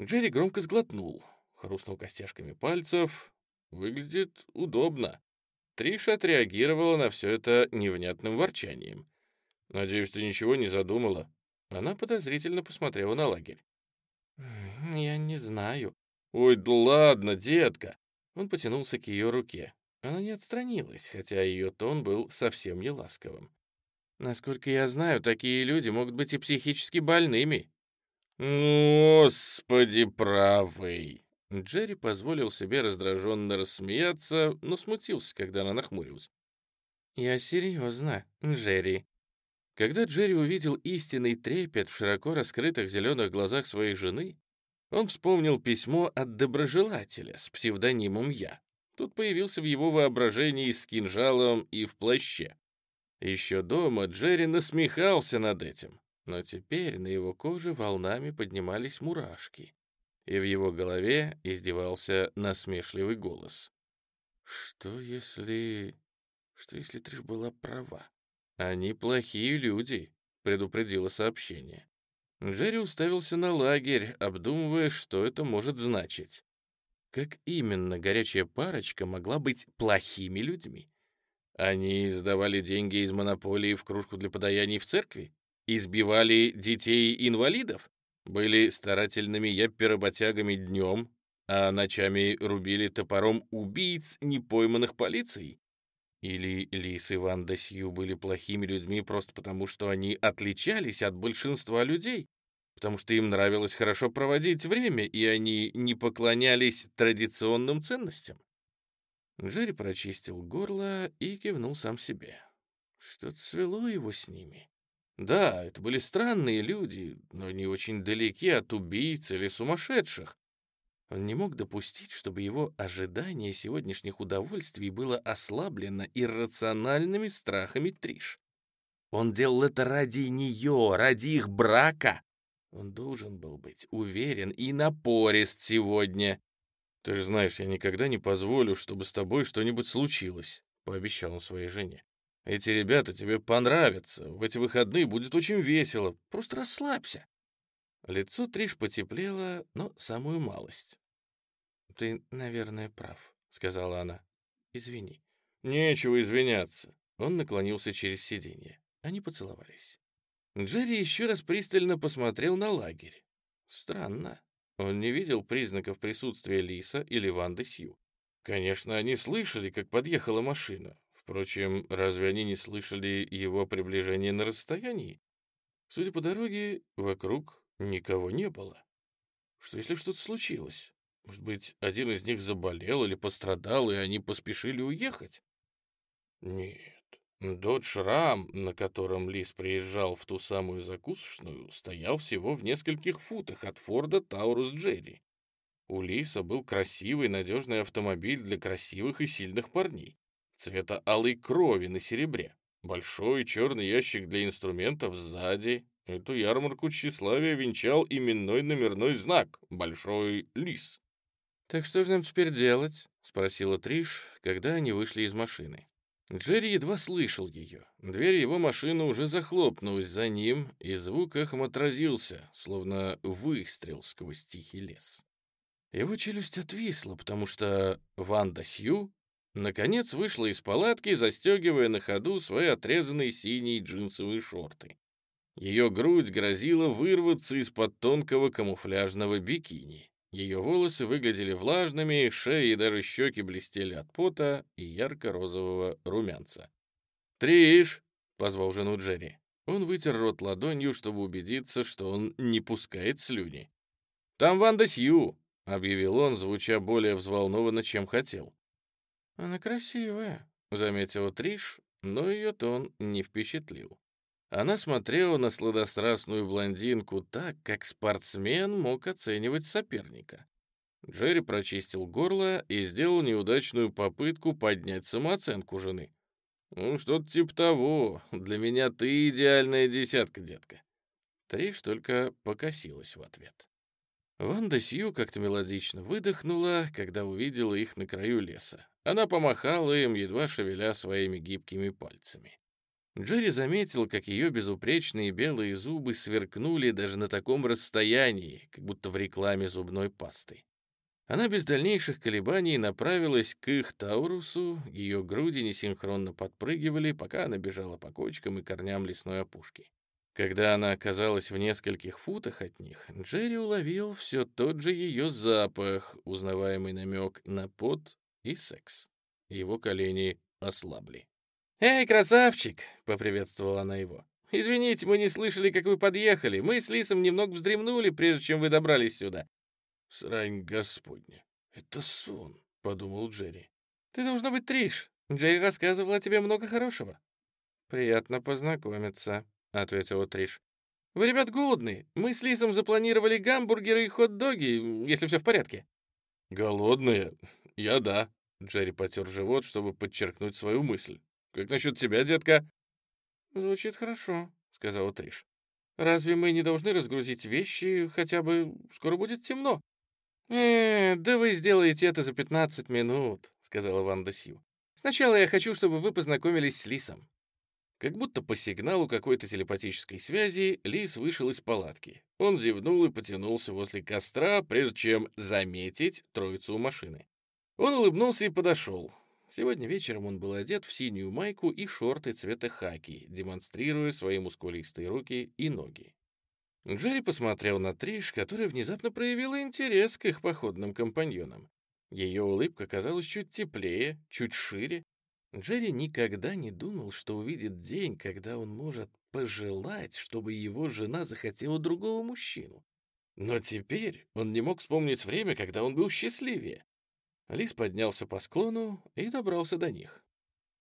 Джерри громко сглотнул, хрустнул костяшками пальцев. Выглядит удобно. Триш отреагировала на все это невнятным ворчанием. «Надеюсь, ты ничего не задумала?» Она подозрительно посмотрела на лагерь. «Я не знаю». «Ой, да ладно, детка!» Он потянулся к ее руке. Она не отстранилась, хотя ее тон был совсем не ласковым. Насколько я знаю, такие люди могут быть и психически больными. Господи правый! Джерри позволил себе раздраженно рассмеяться, но смутился, когда она нахмурилась. «Я серьезно, Джерри». Когда Джерри увидел истинный трепет в широко раскрытых зеленых глазах своей жены, он вспомнил письмо от доброжелателя с псевдонимом «Я». Тут появился в его воображении с кинжалом и в плаще. Еще дома Джерри насмехался над этим, но теперь на его коже волнами поднимались мурашки, и в его голове издевался насмешливый голос. «Что если... что если Триш была права? Они плохие люди», — предупредило сообщение. Джерри уставился на лагерь, обдумывая, что это может значить. Как именно горячая парочка могла быть плохими людьми? Они сдавали деньги из монополии в кружку для подаяний в церкви? Избивали детей-инвалидов? Были старательными яппи-работягами днем, а ночами рубили топором убийц, не пойманных полицией? Или Лис и Ван Сью были плохими людьми просто потому, что они отличались от большинства людей? Потому что им нравилось хорошо проводить время, и они не поклонялись традиционным ценностям? Джерри прочистил горло и кивнул сам себе. Что-то свело его с ними. Да, это были странные люди, но не очень далеки от убийц или сумасшедших. Он не мог допустить, чтобы его ожидание сегодняшних удовольствий было ослаблено иррациональными страхами Триш. Он делал это ради нее, ради их брака. Он должен был быть уверен и напорист сегодня. «Ты же знаешь, я никогда не позволю, чтобы с тобой что-нибудь случилось», — пообещал он своей жене. «Эти ребята тебе понравятся. В эти выходные будет очень весело. Просто расслабься». Лицо Триш потеплело, но самую малость. «Ты, наверное, прав», — сказала она. «Извини». «Нечего извиняться». Он наклонился через сиденье. Они поцеловались. Джерри еще раз пристально посмотрел на лагерь. Странно. Он не видел признаков присутствия Лиса или Ванды Сью. Конечно, они слышали, как подъехала машина. Впрочем, разве они не слышали его приближения на расстоянии? Судя по дороге, вокруг никого не было. Что если что-то случилось? Может быть, один из них заболел или пострадал, и они поспешили уехать? Нет, Додж Рам, на котором Лис приезжал в ту самую закусочную, стоял всего в нескольких футах от Форда Таурус Джерри. У Лиса был красивый, надежный автомобиль для красивых и сильных парней. Цвета алой крови на серебре. Большой черный ящик для инструментов сзади. Эту ярмарку тщеславия венчал именной номерной знак — Большой Лис. «Так что же нам теперь делать?» — спросила Триш, когда они вышли из машины. Джерри едва слышал ее. Дверь его машины уже захлопнулась за ним, и звук эхом отразился, словно выстрел сквозь тихий лес. Его челюсть отвисла, потому что Ванда Сью наконец вышла из палатки, застегивая на ходу свои отрезанные синие джинсовые шорты. Ее грудь грозила вырваться из-под тонкого камуфляжного бикини. Ее волосы выглядели влажными, шеи и даже щеки блестели от пота и ярко-розового румянца. «Триш!» — позвал жену Джерри. Он вытер рот ладонью, чтобы убедиться, что он не пускает слюни. «Там Ванда Сью!» — объявил он, звуча более взволнованно, чем хотел. «Она красивая», — заметила Триш, но ее тон не впечатлил. Она смотрела на сладострастную блондинку так, как спортсмен мог оценивать соперника. Джерри прочистил горло и сделал неудачную попытку поднять самооценку жены. Ну, что-то типа того. Для меня ты идеальная десятка, детка. Триш только покосилась в ответ. Ванда Сью как-то мелодично выдохнула, когда увидела их на краю леса. Она помахала им, едва шевеля своими гибкими пальцами. Джерри заметил, как ее безупречные белые зубы сверкнули даже на таком расстоянии, как будто в рекламе зубной пасты. Она без дальнейших колебаний направилась к их Таурусу, ее груди несинхронно подпрыгивали, пока она бежала по кочкам и корням лесной опушки. Когда она оказалась в нескольких футах от них, Джерри уловил все тот же ее запах, узнаваемый намек на пот и секс. Его колени ослабли. «Эй, красавчик!» — поприветствовала она его. «Извините, мы не слышали, как вы подъехали. Мы с Лисом немного вздремнули, прежде чем вы добрались сюда». «Срань господня! Это сон!» — подумал Джерри. «Ты должна быть Триш. Джерри рассказывал о тебе много хорошего». «Приятно познакомиться», — ответила Триш. «Вы, ребят, голодные. Мы с Лисом запланировали гамбургеры и хот-доги, если все в порядке». «Голодные? Я да». Джерри потер живот, чтобы подчеркнуть свою мысль. Как насчет тебя, детка?» «Звучит хорошо», — сказала Триш. «Разве мы не должны разгрузить вещи? Хотя бы скоро будет темно». «Э, да вы сделаете это за 15 минут», — сказала Ванда Сью. «Сначала я хочу, чтобы вы познакомились с Лисом». Как будто по сигналу какой-то телепатической связи Лис вышел из палатки. Он зевнул и потянулся возле костра, прежде чем заметить троицу у машины. Он улыбнулся и подошел. Сегодня вечером он был одет в синюю майку и шорты цвета хаки, демонстрируя свои мускулистые руки и ноги. Джерри посмотрел на Триш, которая внезапно проявила интерес к их походным компаньонам. Ее улыбка казалась чуть теплее, чуть шире. Джерри никогда не думал, что увидит день, когда он может пожелать, чтобы его жена захотела другого мужчину. Но теперь он не мог вспомнить время, когда он был счастливее. Лис поднялся по склону и добрался до них.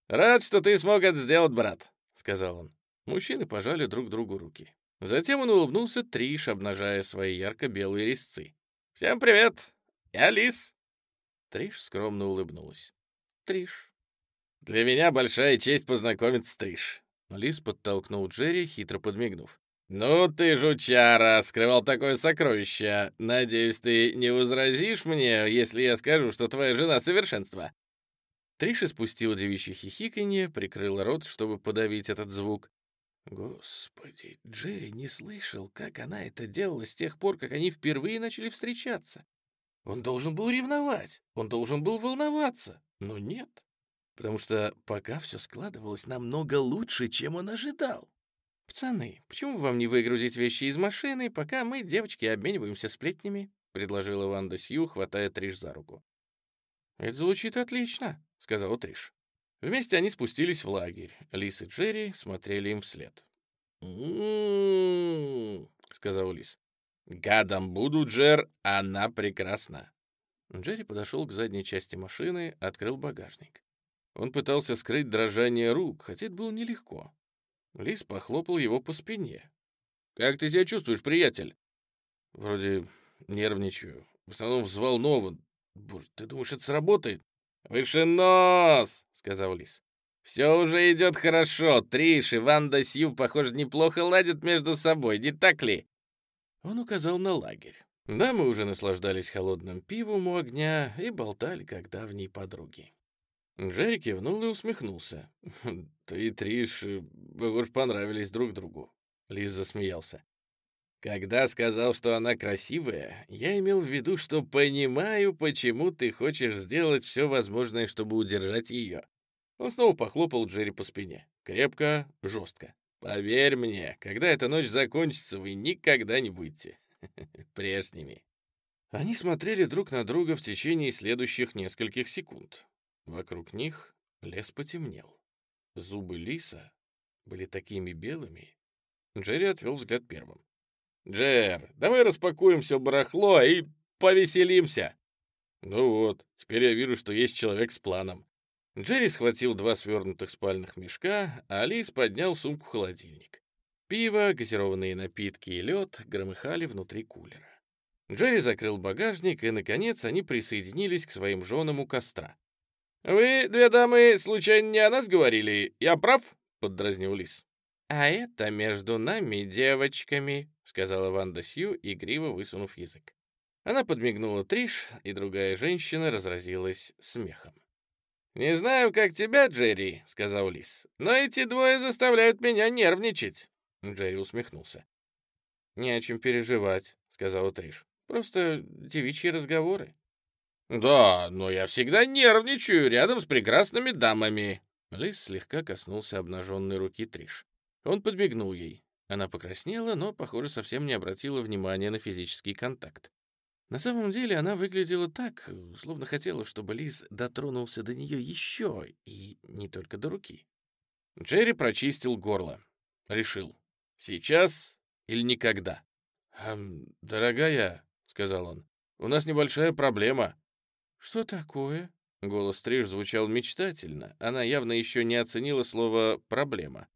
«Рад, что ты смог это сделать, брат», — сказал он. Мужчины пожали друг другу руки. Затем он улыбнулся Триш, обнажая свои ярко-белые резцы. «Всем привет! Я Лис!» Триш скромно улыбнулась. «Триш». «Для меня большая честь познакомиться с Триш». Лис подтолкнул Джерри, хитро подмигнув. «Ну ты, жучара, скрывал такое сокровище. Надеюсь, ты не возразишь мне, если я скажу, что твоя жена — совершенство?» Триша спустила девичье хихиканье, прикрыла рот, чтобы подавить этот звук. Господи, Джерри не слышал, как она это делала с тех пор, как они впервые начали встречаться. Он должен был ревновать, он должен был волноваться, но нет, потому что пока все складывалось намного лучше, чем он ожидал. «Пацаны, почему вам не выгрузить вещи из машины, пока мы, девочки, обмениваемся сплетнями?» — предложила Ванда Сью, хватая Триш за руку. «Это звучит отлично», — сказал Триш. Вместе они спустились в лагерь. Лис и Джерри смотрели им вслед. «М-м-м», сказал Лис. «Гадом буду, Джер, она прекрасна». Джерри подошел к задней части машины, открыл багажник. Он пытался скрыть дрожание рук, хотя это было нелегко. Лис похлопал его по спине. «Как ты себя чувствуешь, приятель?» «Вроде нервничаю. В основном взволнован. Боже, ты думаешь, это сработает?» «Выше нос!» — сказал Лис. «Все уже идет хорошо. Триш и Ванда Сью, похоже, неплохо ладят между собой, не так ли?» Он указал на лагерь. Да, мы уже наслаждались холодным пивом у огня и болтали, как давние подруги. Джерри кивнул и усмехнулся. «Ты и Триш, э, похоже, понравились друг другу». Лиз засмеялся. «Когда сказал, что она красивая, я имел в виду, что понимаю, почему ты хочешь сделать все возможное, чтобы удержать ее». Он снова похлопал Джерри по спине. Крепко, жестко. «Поверь мне, когда эта ночь закончится, вы никогда не будете прежними». Они смотрели друг на друга в течение следующих нескольких секунд. Вокруг них лес потемнел. Зубы лиса были такими белыми. Джерри отвел взгляд первым. «Джер, давай распакуем все барахло и повеселимся!» «Ну вот, теперь я вижу, что есть человек с планом». Джерри схватил два свернутых спальных мешка, а Лис поднял сумку-холодильник. Пиво, газированные напитки и лед громыхали внутри кулера. Джерри закрыл багажник, и, наконец, они присоединились к своим женам у костра. «Вы, две дамы, случайно не о нас говорили? Я прав?» — поддразнил Лис. «А это между нами девочками», — сказала Ванда Сью, игриво высунув язык. Она подмигнула Триш, и другая женщина разразилась смехом. «Не знаю, как тебя, Джерри», — сказал Лис, — «но эти двое заставляют меня нервничать». Джерри усмехнулся. «Не о чем переживать», — сказала Триш. «Просто девичьи разговоры». «Да, но я всегда нервничаю рядом с прекрасными дамами». Лис слегка коснулся обнаженной руки Триш. Он подмигнул ей. Она покраснела, но, похоже, совсем не обратила внимания на физический контакт. На самом деле она выглядела так, словно хотела, чтобы Лис дотронулся до нее еще, и не только до руки. Джерри прочистил горло. Решил. Сейчас или никогда. «Эм, «Дорогая», — сказал он, — «у нас небольшая проблема». «Что такое?» Голос Триш звучал мечтательно. Она явно еще не оценила слово «проблема».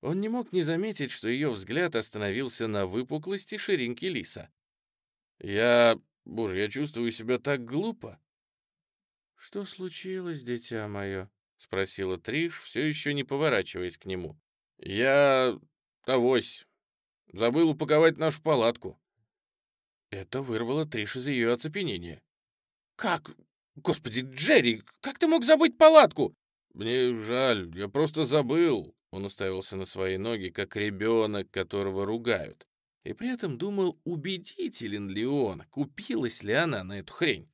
Он не мог не заметить, что ее взгляд остановился на выпуклости ширинки лиса. «Я... Боже, я чувствую себя так глупо». «Что случилось, дитя мое?» — спросила Триш, все еще не поворачиваясь к нему. «Я... авось. Забыл упаковать нашу палатку». Это вырвало Триш из ее оцепенения. «Как? Господи, Джерри, как ты мог забыть палатку?» «Мне жаль, я просто забыл. Он уставился на свои ноги, как ребенок, которого ругают. И при этом думал, убедителен ли он, купилась ли она на эту хрень.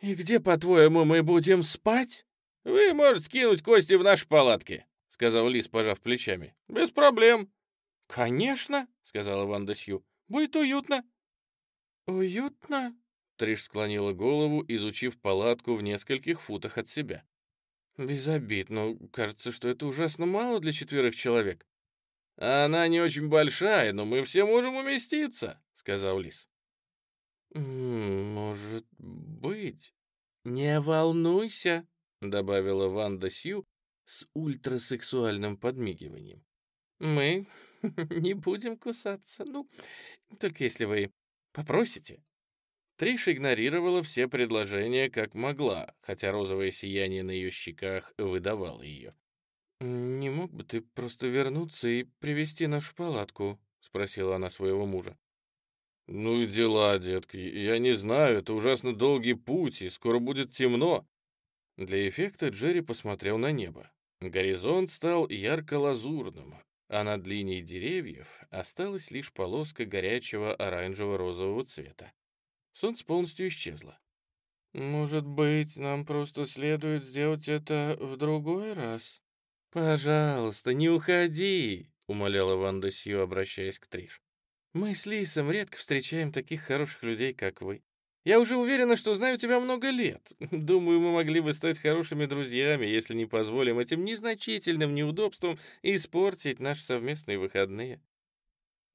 «И где, по-твоему, мы будем спать?» «Вы можете скинуть кости в наши палатки», — сказал Лис, пожав плечами. «Без проблем». «Конечно», — сказала Ванда Сью. «Будет уютно». «Уютно?» — Триш склонила голову, изучив палатку в нескольких футах от себя. «Без обид, но кажется, что это ужасно мало для четверых человек». «Она не очень большая, но мы все можем уместиться», — сказал Лис. «Может быть...» «Не волнуйся», — добавила Ванда Сью с ультрасексуальным подмигиванием. «Мы не будем кусаться, ну, только если вы попросите». Триш игнорировала все предложения как могла, хотя розовое сияние на ее щеках выдавало ее. «Не мог бы ты просто вернуться и привести нашу палатку?» — спросила она своего мужа. «Ну и дела, детки. Я не знаю, это ужасно долгий путь, и скоро будет темно». Для эффекта Джерри посмотрел на небо. Горизонт стал ярко-лазурным, а над линией деревьев осталась лишь полоска горячего оранжево-розового цвета. Солнце полностью исчезло. «Может быть, нам просто следует сделать это в другой раз?» «Пожалуйста, не уходи!» — умоляла Ванда Сью, обращаясь к Триш. «Мы с Лисом редко встречаем таких хороших людей, как вы. Я уже уверена, что знаю тебя много лет. Думаю, мы могли бы стать хорошими друзьями, если не позволим этим незначительным неудобствам испортить наши совместные выходные.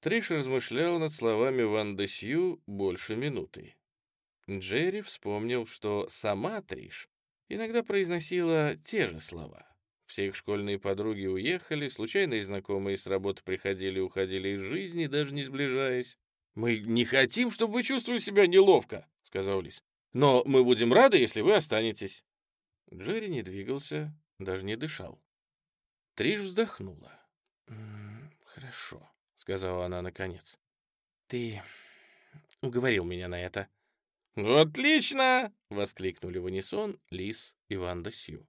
Триш размышлял над словами Ван Сью больше минуты. Джерри вспомнил, что сама Триш иногда произносила те же слова. Все их школьные подруги уехали, случайные знакомые с работы приходили и уходили из жизни, даже не сближаясь. «Мы не хотим, чтобы вы чувствовали себя неловко», — сказал Лис. «Но мы будем рады, если вы останетесь». Джерри не двигался, даже не дышал. Триш вздохнула. «Хорошо», сказала она наконец. «Ты уговорил меня на это». «Отлично!» — воскликнули в унисон Лис и Ванда Сью.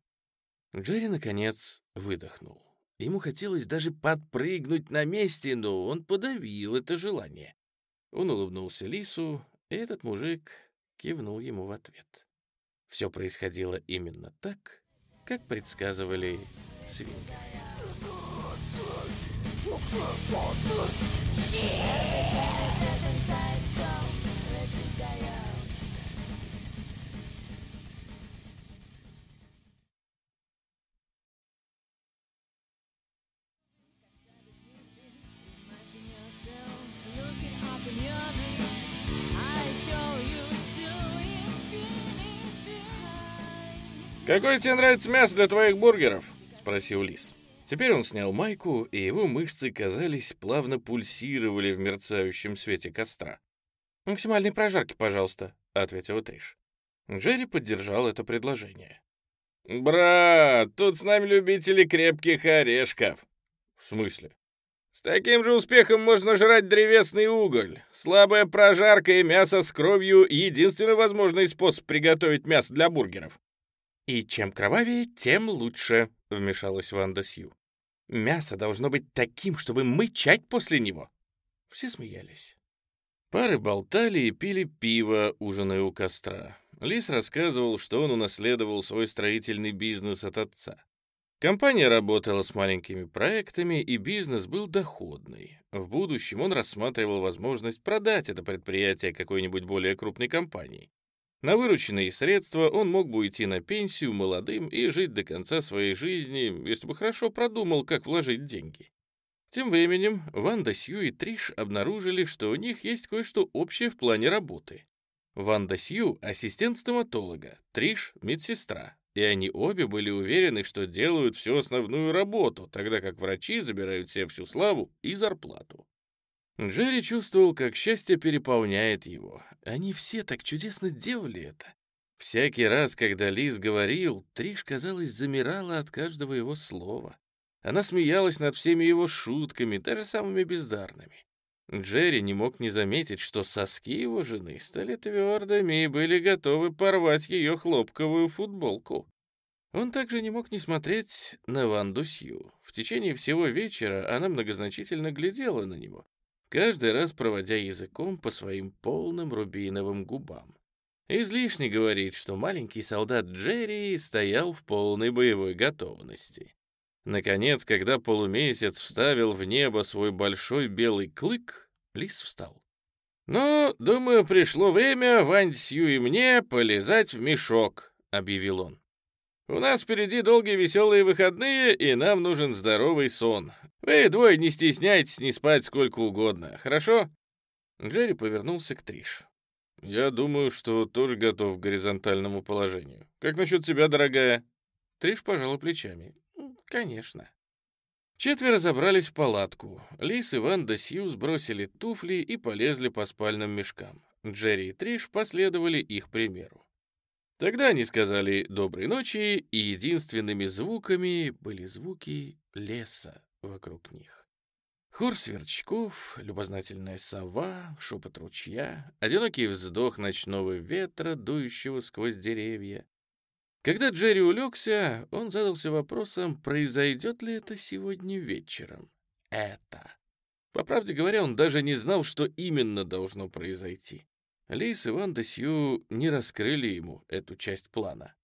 Джерри, наконец, выдохнул. Ему хотелось даже подпрыгнуть на месте, но он подавил это желание. Он улыбнулся Лису, и этот мужик кивнул ему в ответ. Все происходило именно так, как предсказывали свиньи. «Какое тебе нравится мясо для твоих бургеров?» — спросил Лис. Теперь он снял майку, и его мышцы, казались, плавно пульсировали в мерцающем свете костра. «Максимальной прожарки, пожалуйста», — ответила Триш. Джерри поддержал это предложение. «Брат, тут с нами любители крепких орешков». «В смысле?» «С таким же успехом можно жрать древесный уголь. Слабая прожарка и мясо с кровью — единственный возможный способ приготовить мясо для бургеров». «И чем кровавее, тем лучше», — вмешалась Ванда Сью. «Мясо должно быть таким, чтобы мычать после него». Все смеялись. Пары болтали и пили пиво, ужиная у костра. Лис рассказывал, что он унаследовал свой строительный бизнес от отца. Компания работала с маленькими проектами, и бизнес был доходный. В будущем он рассматривал возможность продать это предприятие какой-нибудь более крупной компании. На вырученные средства он мог бы уйти на пенсию молодым и жить до конца своей жизни, если бы хорошо продумал, как вложить деньги. Тем временем Ванда Сью и Триш обнаружили, что у них есть кое-что общее в плане работы. Ванда Сью — ассистент стоматолога, Триш — медсестра, и они обе были уверены, что делают всю основную работу, тогда как врачи забирают себе всю славу и зарплату. Джерри чувствовал, как счастье переполняет его. Они все так чудесно делали это. Всякий раз, когда Лиз говорил, Триш, казалось, замирала от каждого его слова. Она смеялась над всеми его шутками, даже самыми бездарными. Джерри не мог не заметить, что соски его жены стали твердыми и были готовы порвать ее хлопковую футболку. Он также не мог не смотреть на Ванду Сью. В течение всего вечера она многозначительно глядела на него, каждый раз проводя языком по своим полным рубиновым губам. Излишне говорить, что маленький солдат Джерри стоял в полной боевой готовности. Наконец, когда полумесяц вставил в небо свой большой белый клык, лис встал. «Ну, думаю, пришло время Ваньсью и мне полезать в мешок», — объявил он. «У нас впереди долгие веселые выходные, и нам нужен здоровый сон. Вы двое не стесняйтесь не спать сколько угодно, хорошо?» Джерри повернулся к Триш. «Я думаю, что тоже готов к горизонтальному положению. Как насчет тебя, дорогая?» Триш пожала плечами. Конечно. Четверо забрались в палатку. Лис и Ванда Сью сбросили туфли и полезли по спальным мешкам. Джерри и Триш последовали их примеру. Тогда они сказали «доброй ночи», и единственными звуками были звуки леса вокруг них. Хор сверчков, любознательная сова, шепот ручья, одинокий вздох ночного ветра, дующего сквозь деревья, когда Джерри улегся, он задался вопросом, произойдет ли это сегодня вечером. Это. По правде говоря, он даже не знал, что именно должно произойти. Лис и Ванда Сью не раскрыли ему эту часть плана.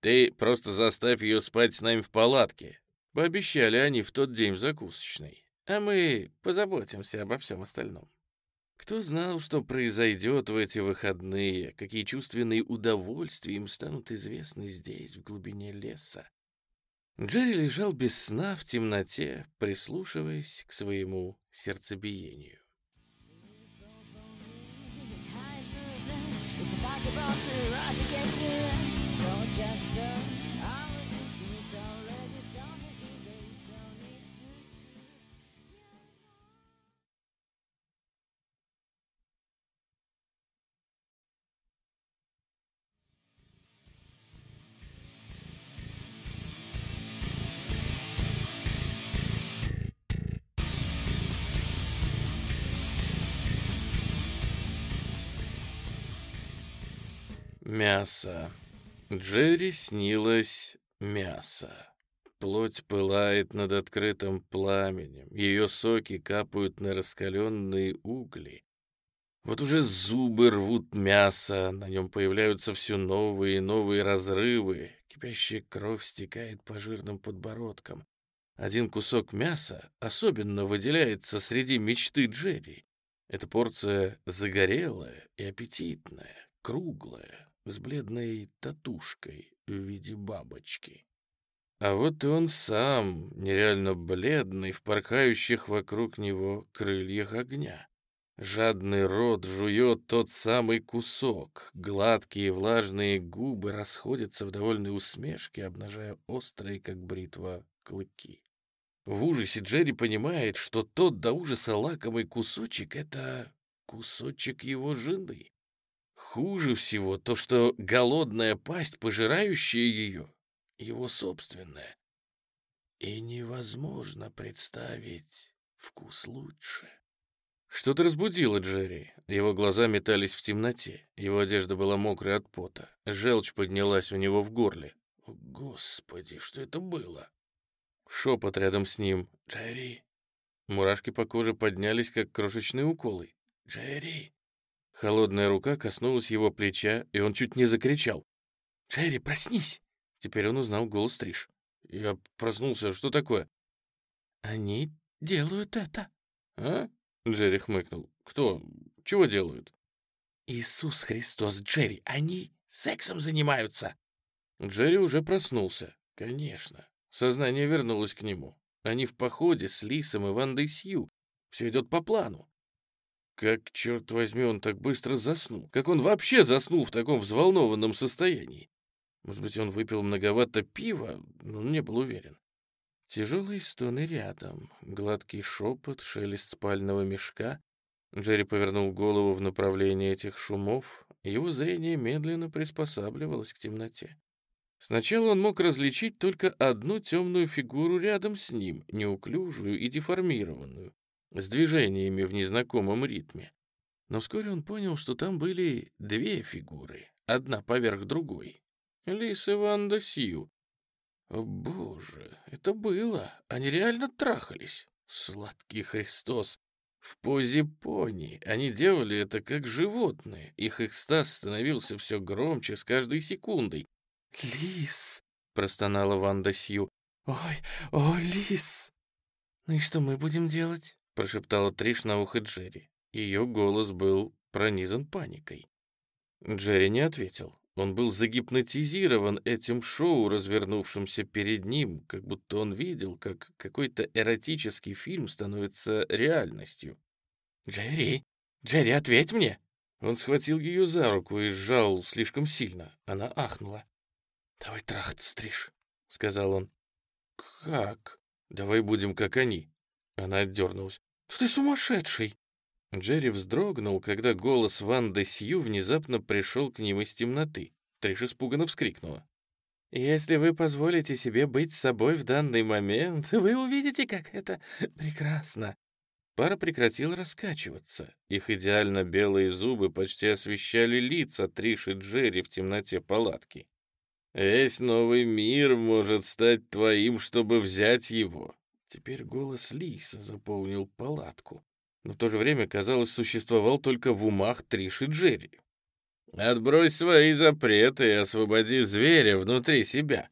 «Ты просто заставь ее спать с нами в палатке», — пообещали они в тот день в закусочной. «А мы позаботимся обо всем остальном». Кто знал, что произойдет в эти выходные, какие чувственные удовольствия им станут известны здесь, в глубине леса. Джерри лежал без сна в темноте, прислушиваясь к своему сердцебиению. It's impossible to to get to, so just go. Мясо. Джерри снилось мясо. Плоть пылает над открытым пламенем, ее соки капают на раскаленные угли. Вот уже зубы рвут мясо, на нем появляются все новые и новые разрывы, кипящая кровь стекает по жирным подбородкам. Один кусок мяса особенно выделяется среди мечты Джерри. Эта порция загорелая и аппетитная, круглая, с бледной татушкой в виде бабочки. А вот и он сам, нереально бледный, в порхающих вокруг него крыльях огня. Жадный рот жует тот самый кусок, гладкие влажные губы расходятся в довольной усмешке, обнажая острые, как бритва, клыки. В ужасе Джерри понимает, что тот до ужаса лакомый кусочек — это кусочек его жены. Хуже всего то, что голодная пасть, пожирающая ее, его собственное. И невозможно представить вкус лучше. Что-то разбудило Джерри. Его глаза метались в темноте. Его одежда была мокрая от пота. Желчь поднялась у него в горле. О, Господи, что это было? Шепот рядом с ним. «Джерри!» Мурашки по коже поднялись, как крошечные уколы. «Джерри!» Холодная рука коснулась его плеча, и он чуть не закричал. «Джерри, проснись!» Теперь он узнал голос Триш. Я проснулся. Что такое? «Они делают это». «А?» Джерри хмыкнул. «Кто? Чего делают?» «Иисус Христос, Джерри, они сексом занимаются!» Джерри уже проснулся. Конечно. Сознание вернулось к нему. Они в походе с Лисом и Вандой Сью. Все идет по плану. Как, черт возьми, он так быстро заснул? Как он вообще заснул в таком взволнованном состоянии? Может быть, он выпил многовато пива, но не был уверен. Тяжелые стоны рядом, гладкий шепот, шелест спального мешка. Джерри повернул голову в направлении этих шумов, его зрение медленно приспосабливалось к темноте. Сначала он мог различить только одну темную фигуру рядом с ним, неуклюжую и деформированную, с движениями в незнакомом ритме. Но вскоре он понял, что там были две фигуры, одна поверх другой. Лис и Ванда Сью, о, боже, это было. Они реально трахались. Сладкий Христос. В позе пони. Они делали это как животные. Их экстаз становился все громче с каждой секундой. «Лис!» — простонала Ванда Сью. «Ой, о, лис!» «Ну и что мы будем делать?» — прошептала Триш на ухо Джерри. Ее голос был пронизан паникой. Джерри не ответил. Он был загипнотизирован этим шоу, развернувшимся перед ним, как будто он видел, как какой-то эротический фильм становится реальностью. «Джерри! Джерри, ответь мне!» Он схватил ее за руку и сжал слишком сильно. Она ахнула. «Давай трахаться, Триш», — сказал он. «Как? Давай будем как они». Она отдернулась. «Ты сумасшедший!» Джерри вздрогнул, когда голос Ванды Сью внезапно пришел к ним из темноты. Триш испуганно вскрикнула. «Если вы позволите себе быть собой в данный момент, вы увидите, как это прекрасно!» Пара прекратила раскачиваться. Их идеально белые зубы почти освещали лица Триш и Джерри в темноте палатки. «Весь новый мир может стать твоим, чтобы взять его!» Теперь голос Лиса заполнил палатку но в то же время, казалось, существовал только в умах Триши Джерри. «Отбрось свои запреты и освободи зверя внутри себя».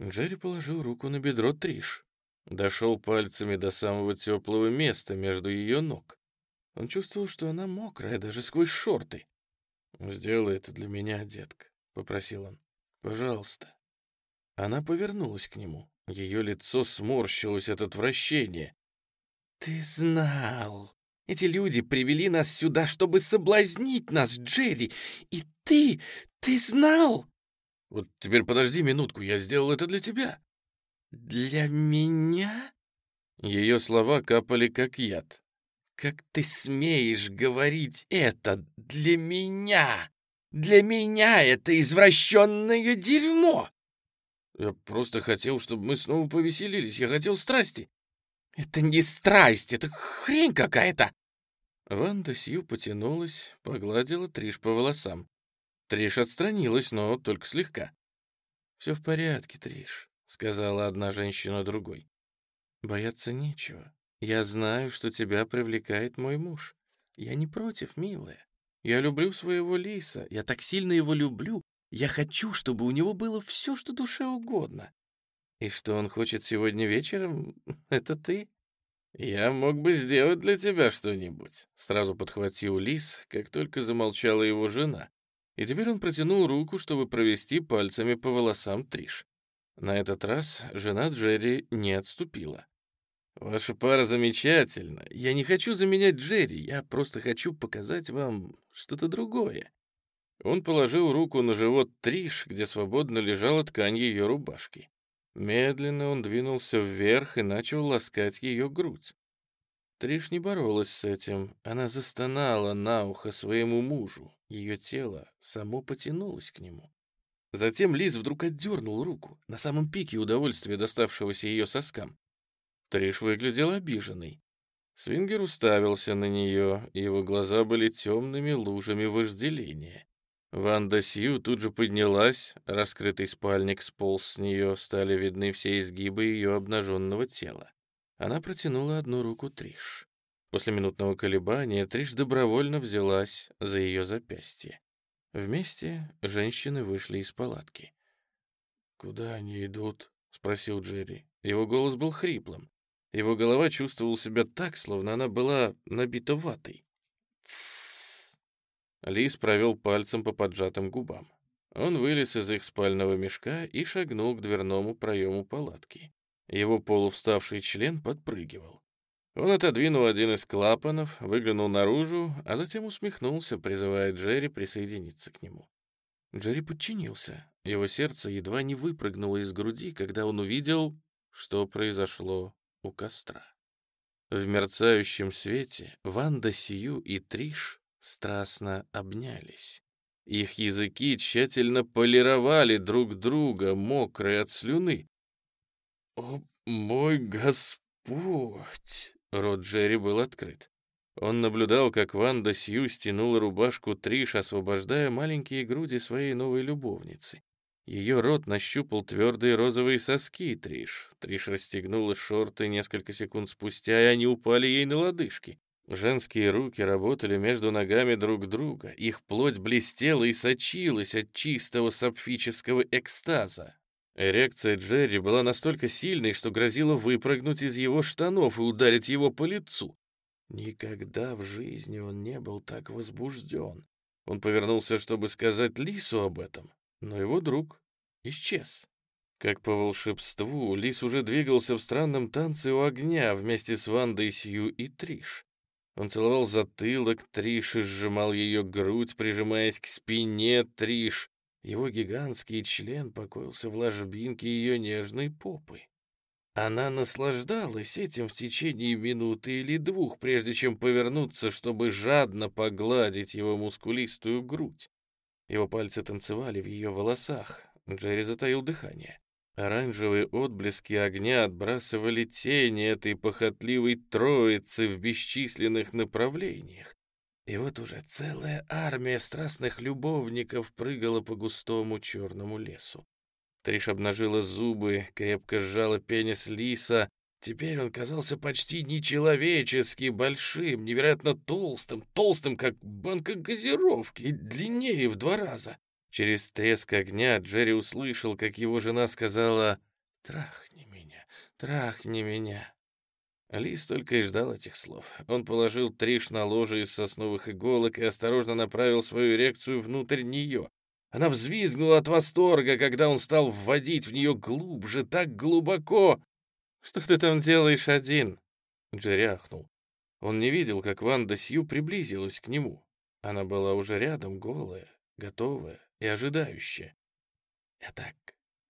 Джерри положил руку на бедро Триш, дошел пальцами до самого теплого места между ее ног. Он чувствовал, что она мокрая даже сквозь шорты. «Сделай это для меня, детка», — попросил он. «Пожалуйста». Она повернулась к нему. Ее лицо сморщилось от отвращения. «Ты знал! Эти люди привели нас сюда, чтобы соблазнить нас, Джерри! И ты, ты знал!» «Вот теперь подожди минутку, я сделал это для тебя». «Для меня?» Ее слова капали как яд. «Как ты смеешь говорить это для меня? Для меня это извращенное дерьмо!» «Я просто хотел, чтобы мы снова повеселились. Я хотел страсти». «Это не страсть, это хрень какая-то!» Ванда Сью потянулась, погладила Триш по волосам. Триш отстранилась, но только слегка. «Все в порядке, Триш», — сказала одна женщина другой. «Бояться нечего. Я знаю, что тебя привлекает мой муж. Я не против, милая. Я люблю своего лиса. Я так сильно его люблю. Я хочу, чтобы у него было все, что душе угодно. И что он хочет сегодня вечером, это ты. Я мог бы сделать для тебя что-нибудь. Сразу подхватил Лис, как только замолчала его жена. И теперь он протянул руку, чтобы провести пальцами по волосам Триш. На этот раз жена Джерри не отступила. «Ваша пара замечательна. Я не хочу заменять Джерри, я просто хочу показать вам что-то другое». Он положил руку на живот Триш, где свободно лежала ткань ее рубашки. Медленно он двинулся вверх и начал ласкать ее грудь. Триш не боролась с этим. Она застонала на ухо своему мужу. Ее тело само потянулось к нему. Затем Лиз вдруг отдернул руку, на самом пике удовольствия, доставшегося ее соскам. Триш выглядел обиженный. Свингер уставился на нее, его глаза были темными лужами вожделения. Ванда Сью тут же поднялась, раскрытый спальник сполз с нее, стали видны все изгибы ее обнаженного тела. Она протянула одну руку Триш. После минутного колебания Триш добровольно взялась за ее запястье. Вместе женщины вышли из палатки. «Куда они идут?» — спросил Джерри. Его голос был хриплым. Его голова чувствовала себя так, словно она была набита ватой. «Тссс!» Лис провел пальцем по поджатым губам. Он вылез из их спального мешка и шагнул к дверному проему палатки. Его полувставший член подпрыгивал. Он отодвинул один из клапанов, выглянул наружу, а затем усмехнулся, призывая Джерри присоединиться к нему. Джерри подчинился. Его сердце едва не выпрыгнуло из груди, когда он увидел, что произошло у костра. В мерцающем свете Ванда Сию и Триш страстно обнялись. Их языки тщательно полировали друг друга, мокрые от слюны. «О, мой Господь!» Рот Джерри был открыт. Он наблюдал, как Ванда Сью стянула рубашку Триш, освобождая маленькие груди своей новой любовницы. Ее рот нащупал твердые розовые соски Триш. Триш расстегнула шорты несколько секунд спустя, и они упали ей на лодыжки. Женские руки работали между ногами друг друга. Их плоть блестела и сочилась от чистого сапфического экстаза. Эрекция Джерри была настолько сильной, что грозила выпрыгнуть из его штанов и ударить его по лицу. Никогда в жизни он не был так возбужден. Он повернулся, чтобы сказать Лису об этом, но его друг исчез. Как по волшебству, Лис уже двигался в странном танце у огня вместе с Вандой, Сью и Триш. Он целовал затылок Триш и сжимал ее грудь, прижимаясь к спине Триш. Его гигантский член покоился в ложбинке ее нежной попы. Она наслаждалась этим в течение минуты или двух, прежде чем повернуться, чтобы жадно погладить его мускулистую грудь. Его пальцы танцевали в ее волосах. Джерри затаил дыхание. Оранжевые отблески огня отбрасывали тени этой похотливой троицы в бесчисленных направлениях. И вот уже целая армия страстных любовников прыгала по густому черному лесу. Триш обнажила зубы, крепко сжала пенис лиса. Теперь он казался почти нечеловечески большим, невероятно толстым, толстым, как банка газировки, и длиннее в два раза. Через треск огня Джерри услышал, как его жена сказала «Трахни меня, трахни меня». Лис только и ждал этих слов. Он положил Триш на ложе из сосновых иголок и осторожно направил свою эрекцию внутрь нее. Она взвизгнула от восторга, когда он стал вводить в нее глубже, так глубоко. «Что ты там делаешь один?» Джерри ахнул. Он не видел, как Ванда Сью приблизилась к нему. Она была уже рядом, голая, готовая и ожидающая. «Я так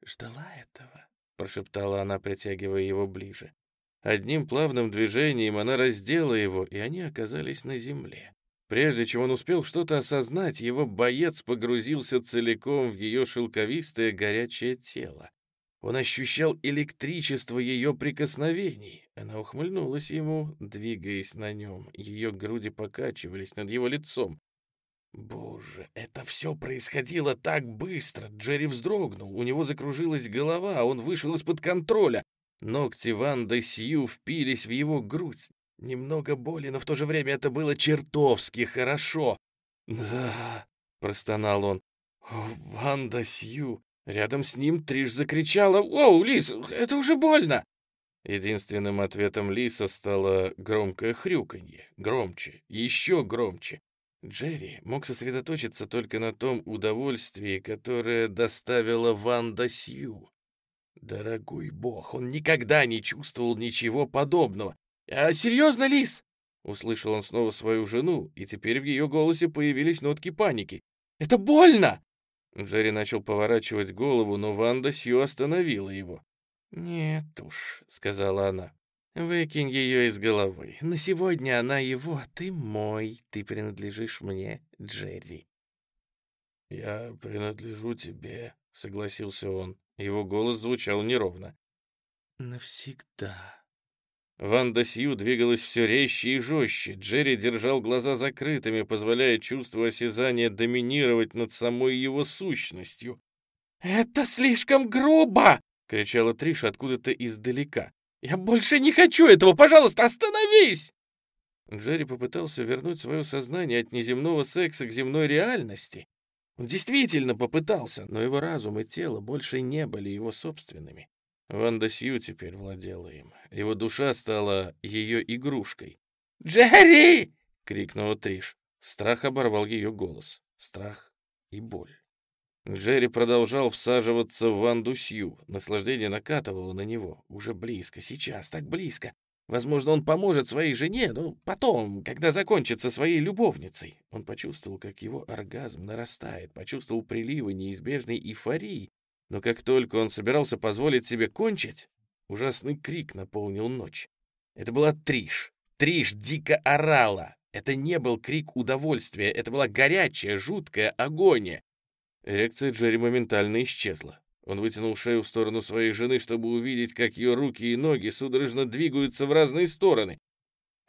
ждала этого», — прошептала она, притягивая его ближе. Одним плавным движением она раздела его, и они оказались на земле. Прежде чем он успел что-то осознать, его боец погрузился целиком в ее шелковистое горячее тело. Он ощущал электричество ее прикосновений. Она ухмыльнулась ему, двигаясь на нем. Ее груди покачивались над его лицом. Боже, это все происходило так быстро. Джерри вздрогнул, у него закружилась голова, он вышел из-под контроля. Ногти Ванды Сью впились в его грудь. Немного боли, но в то же время это было чертовски хорошо. «Да», — простонал он, — «Ванда Сью». Рядом с ним Триш закричала «Оу, Лис, это уже больно!» Единственным ответом Лиса стало громкое хрюканье. Громче, еще громче. Джерри мог сосредоточиться только на том удовольствии, которое доставила Ванда Сью. Дорогой бог, он никогда не чувствовал ничего подобного. «А серьезно, Лис?» Услышал он снова свою жену, и теперь в ее голосе появились нотки паники. «Это больно!» Джерри начал поворачивать голову, но Ванда Сью остановила его. «Нет уж», — сказала она, — «выкинь ее из головы. На сегодня она его, а ты мой. Ты принадлежишь мне, Джерри». «Я принадлежу тебе, — согласился он. Его голос звучал неровно. «Навсегда». Ванда Сью двигалась все резче и жестче. Джерри держал глаза закрытыми, позволяя чувству осязания доминировать над самой его сущностью. «Это слишком грубо!» — кричала Триш откуда-то издалека. «Я больше не хочу этого! Пожалуйста, остановись!» Джерри попытался вернуть свое сознание от неземного секса к земной реальности. Он действительно попытался, но его разум и тело больше не были его собственными. Ванда Сью теперь владела им. Его душа стала ее игрушкой. «Джерри!» — крикнула Триш. Страх оборвал ее голос. Страх и боль. Джерри продолжал всаживаться в Ванду Сью. Наслаждение накатывало на него. Уже близко, сейчас, так близко. Возможно, он поможет своей жене, но потом, когда закончится своей любовницей. Он почувствовал, как его оргазм нарастает, почувствовал приливы неизбежной эйфории, но как только он собирался позволить себе кончить, ужасный крик наполнил ночь. Это была Триш. Триш дико орала. Это не был крик удовольствия, это была горячая, жуткая агония. Эрекция Джерри моментально исчезла. Он вытянул шею в сторону своей жены, чтобы увидеть, как ее руки и ноги судорожно двигаются в разные стороны.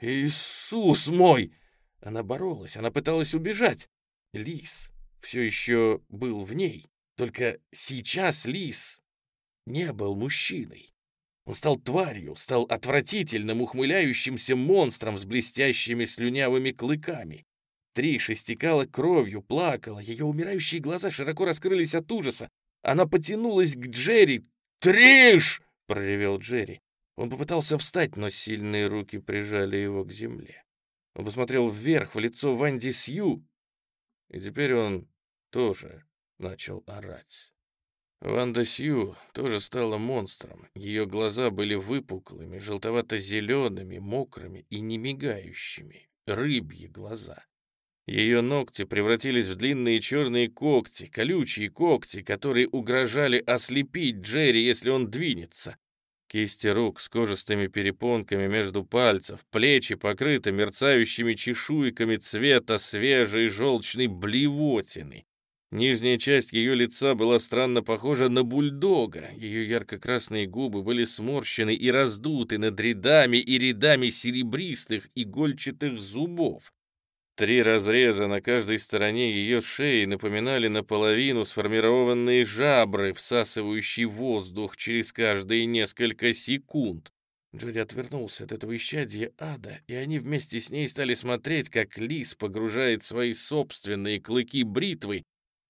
«Иисус мой!» Она боролась, она пыталась убежать. Лис все еще был в ней. Только сейчас Лис не был мужчиной. Он стал тварью, стал отвратительным, ухмыляющимся монстром с блестящими слюнявыми клыками. Триш истекала кровью, плакала, ее умирающие глаза широко раскрылись от ужаса. Она потянулась к Джерри. «Триш!» — проревел Джерри. Он попытался встать, но сильные руки прижали его к земле. Он посмотрел вверх, в лицо Ванди Сью, и теперь он тоже начал орать. Ванда Сью тоже стала монстром. Ее глаза были выпуклыми, желтовато-зелеными, мокрыми и немигающими. Рыбьи глаза. Ее ногти превратились в длинные черные когти, колючие когти, которые угрожали ослепить Джерри, если он двинется. Кисти рук с кожистыми перепонками между пальцев, плечи покрыты мерцающими чешуйками цвета свежей желчной блевотины. Нижняя часть ее лица была странно похожа на бульдога. Ее ярко-красные губы были сморщены и раздуты над рядами и рядами серебристых игольчатых зубов. Три разреза на каждой стороне ее шеи напоминали наполовину сформированные жабры, всасывающие воздух через каждые несколько секунд. Джерри отвернулся от этого исчадия ада, и они вместе с ней стали смотреть, как лис погружает свои собственные клыки бритвы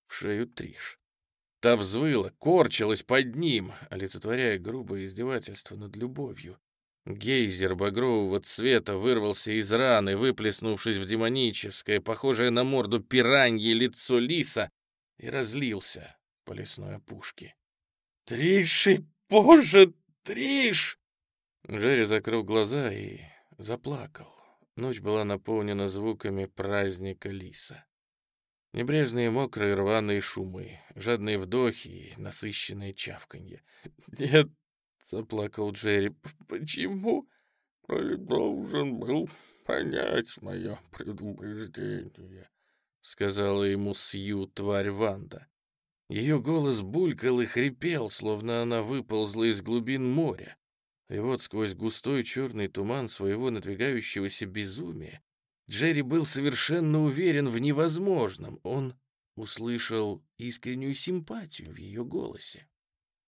в шею Триш. Та взвыла, корчилась под ним, олицетворяя грубое издевательство над любовью. Гейзер багрового цвета вырвался из раны, выплеснувшись в демоническое, похожее на морду пираньи лицо лиса, и разлился по лесной опушке. «Триши, боже, Триш!» Джерри закрыл глаза и заплакал. Ночь была наполнена звуками праздника лиса. Небрежные мокрые рваные шумы, жадные вдохи и насыщенные чавканье. «Нет, заплакал Джерри. «Почему?» «Ты должен был понять мое предупреждение», — сказала ему Сью тварь Ванда. Ее голос булькал и хрипел, словно она выползла из глубин моря. И вот сквозь густой черный туман своего надвигающегося безумия Джерри был совершенно уверен в невозможном. Он услышал искреннюю симпатию в ее голосе.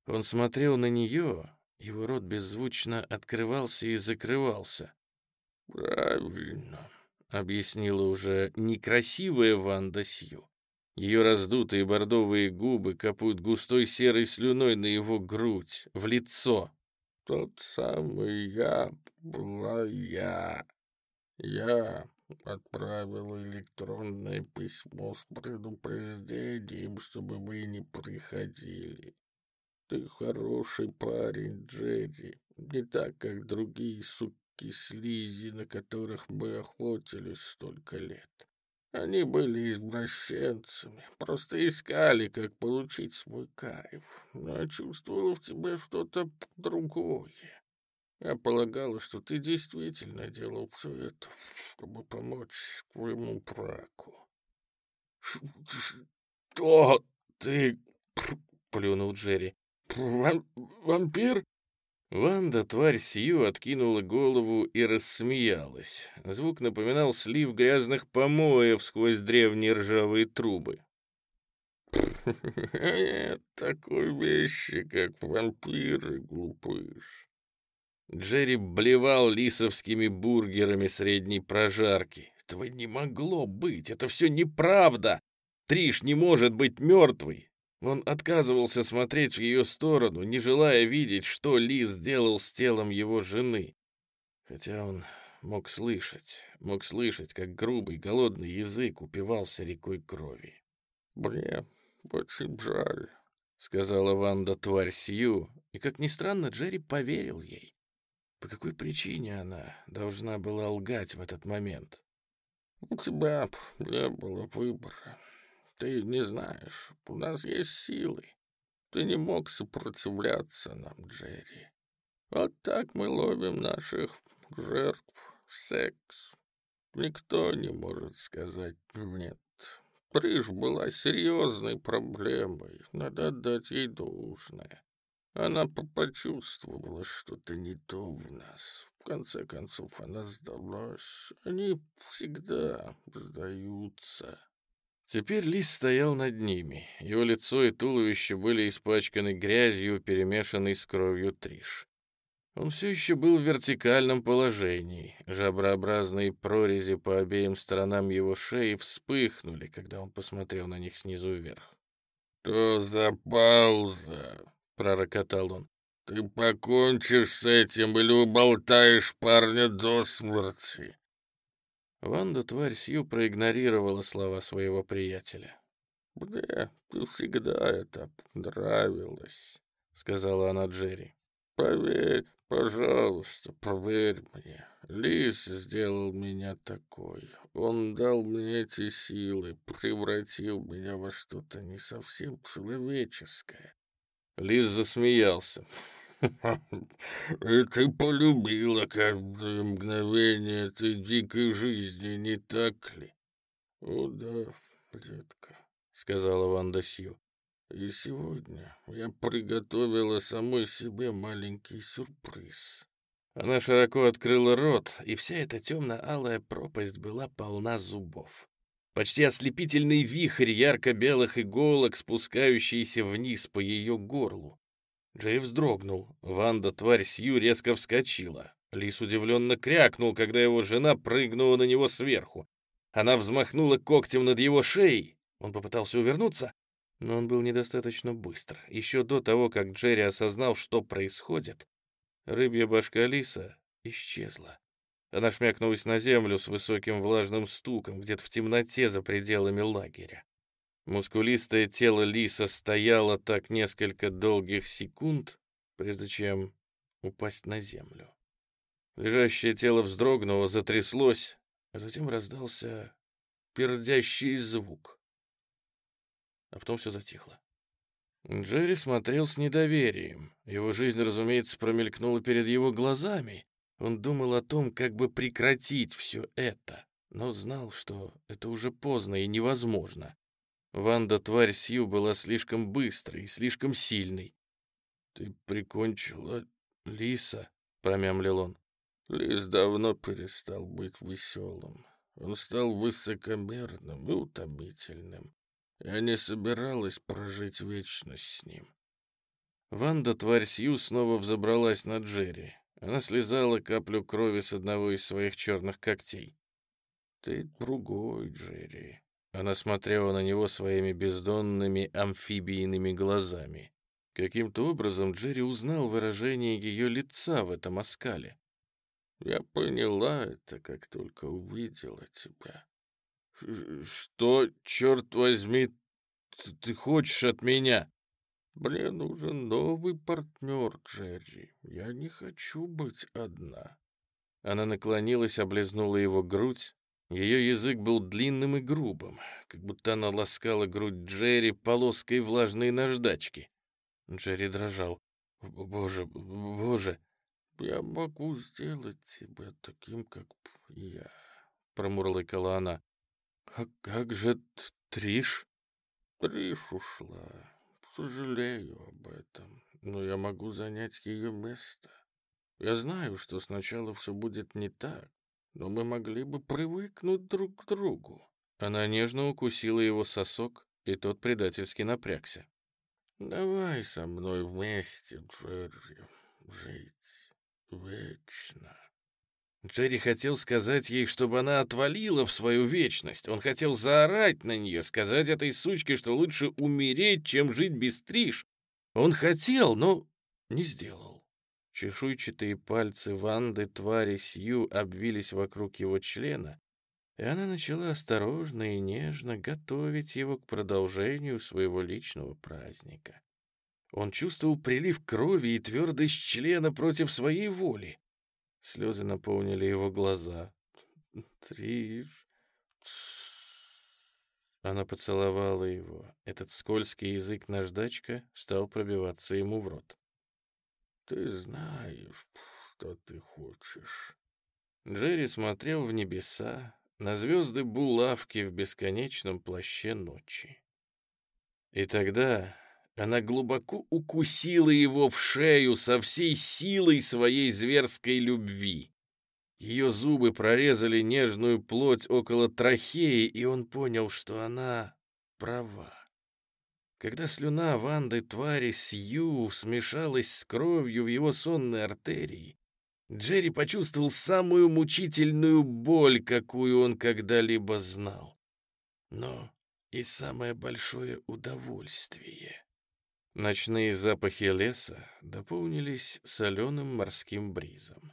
Он смотрел на нее, его рот беззвучно открывался и закрывался. «Правильно», — объяснила уже некрасивая Ванда Сью. Ее раздутые бордовые губы капают густой серой слюной на его грудь, в лицо. «Тот самый я была я. Я отправила электронное письмо с предупреждением, чтобы вы не приходили. Ты хороший парень, Джерри. Не так, как другие суки-слизи, на которых мы охотились столько лет. Они были извращенцами, просто искали, как получить свой кайф. Но я чувствовала в тебе что-то другое. Я полагала, что ты действительно делал все это, чтобы помочь твоему браку. Что ты плюнул Джерри. Вам... «Вампир?» Ванда, тварь Сью, откинула голову и рассмеялась. Звук напоминал слив грязных помоев сквозь древние ржавые трубы. «Нет такой вещи, как вампиры, глупыш». Джерри блевал лисовскими бургерами средней прожарки. Этого не могло быть, это все неправда. Триш не может быть мертвой. Он отказывался смотреть в ее сторону, не желая видеть, что Ли сделал с телом его жены. Хотя он мог слышать, мог слышать, как грубый, голодный язык упивался рекой крови. «Мне очень жаль», — сказала Ванда тварь Сью, и, как ни странно, Джерри поверил ей. По какой причине она должна была лгать в этот момент? «У тебя не было выбора», ты не знаешь, у нас есть силы. Ты не мог сопротивляться нам, Джерри. Вот так мы ловим наших жертв секс. Никто не может сказать «нет». Приж была серьезной проблемой, надо отдать ей должное. Она почувствовала что-то не то в нас. В конце концов, она сдалась. Они всегда сдаются. Теперь лис стоял над ними. Его лицо и туловище были испачканы грязью, перемешанной с кровью Триш. Он все еще был в вертикальном положении. Жаброобразные прорези по обеим сторонам его шеи вспыхнули, когда он посмотрел на них снизу вверх. «Что за пауза?» — пророкотал он. «Ты покончишь с этим или уболтаешь парня до смерти?» Ванда тварь Сью проигнорировала слова своего приятеля. «Мне ты всегда это нравилось», — сказала она Джерри. «Поверь, пожалуйста, поверь мне. Лис сделал меня такой. Он дал мне эти силы, превратил меня во что-то не совсем человеческое». Лис засмеялся. И ты полюбила каждое мгновение этой дикой жизни, не так ли? О да, детка, сказала Ванда Сью. И сегодня я приготовила самой себе маленький сюрприз. Она широко открыла рот, и вся эта темно-алая пропасть была полна зубов. Почти ослепительный вихрь ярко-белых иголок, спускающийся вниз по ее горлу. Джей вздрогнул. Ванда, тварь Сью, резко вскочила. Лис удивленно крякнул, когда его жена прыгнула на него сверху. Она взмахнула когтем над его шеей. Он попытался увернуться, но он был недостаточно быстр. Еще до того, как Джерри осознал, что происходит, рыбья башка лиса исчезла. Она шмякнулась на землю с высоким влажным стуком где-то в темноте за пределами лагеря. Мускулистое тело лиса стояло так несколько долгих секунд, прежде чем упасть на землю. Лежащее тело вздрогнуло, затряслось, а затем раздался пердящий звук. А потом все затихло. Джерри смотрел с недоверием. Его жизнь, разумеется, промелькнула перед его глазами. Он думал о том, как бы прекратить все это, но знал, что это уже поздно и невозможно. Ванда тварь Сью была слишком быстрой и слишком сильной. «Ты прикончила лиса», — промямлил он. «Лис давно перестал быть веселым. Он стал высокомерным и утомительным. Я не собиралась прожить вечность с ним». Ванда тварь Сью снова взобралась на Джерри. Она слезала каплю крови с одного из своих черных когтей. «Ты другой, Джерри. Она смотрела на него своими бездонными амфибийными глазами. Каким-то образом Джерри узнал выражение ее лица в этом оскале. «Я поняла это, как только увидела тебя». «Что, черт возьми, ты хочешь от меня?» «Мне нужен новый партнер, Джерри. Я не хочу быть одна». Она наклонилась, облизнула его грудь, ее язык был длинным и грубым, как будто она ласкала грудь Джерри полоской влажной наждачки. Джерри дрожал. «Боже, боже!» «Я могу сделать тебя таким, как я», — промурлыкала она. «А как же Триш?» «Триш ушла. Сожалею об этом, но я могу занять ее место. Я знаю, что сначала все будет не так, но мы могли бы привыкнуть друг к другу. Она нежно укусила его сосок, и тот предательски напрягся. «Давай со мной вместе, Джерри, жить вечно». Джерри хотел сказать ей, чтобы она отвалила в свою вечность. Он хотел заорать на нее, сказать этой сучке, что лучше умереть, чем жить без стриж. Он хотел, но не сделал. Чешуйчатые пальцы Ванды твари Сью обвились вокруг его члена, и она начала осторожно и нежно готовить его к продолжению своего личного праздника. Он чувствовал прилив крови и твердость члена против своей воли. Слезы наполнили его глаза. «Триш...» Она поцеловала его. Этот скользкий язык наждачка стал пробиваться ему в рот. «Ты знаешь, что ты хочешь». Джерри смотрел в небеса, на звезды булавки в бесконечном плаще ночи. И тогда она глубоко укусила его в шею со всей силой своей зверской любви. Ее зубы прорезали нежную плоть около трахеи, и он понял, что она права. Когда слюна Ванды твари Сью смешалась с кровью в его сонной артерии, Джерри почувствовал самую мучительную боль, какую он когда-либо знал. Но и самое большое удовольствие. Ночные запахи леса дополнились соленым морским бризом.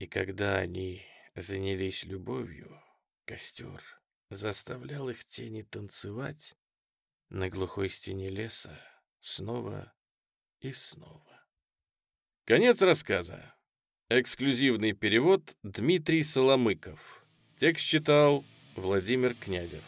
И когда они занялись любовью, костер заставлял их тени танцевать на глухой стене леса снова и снова. Конец рассказа. Эксклюзивный перевод Дмитрий Соломыков. Текст читал Владимир Князев.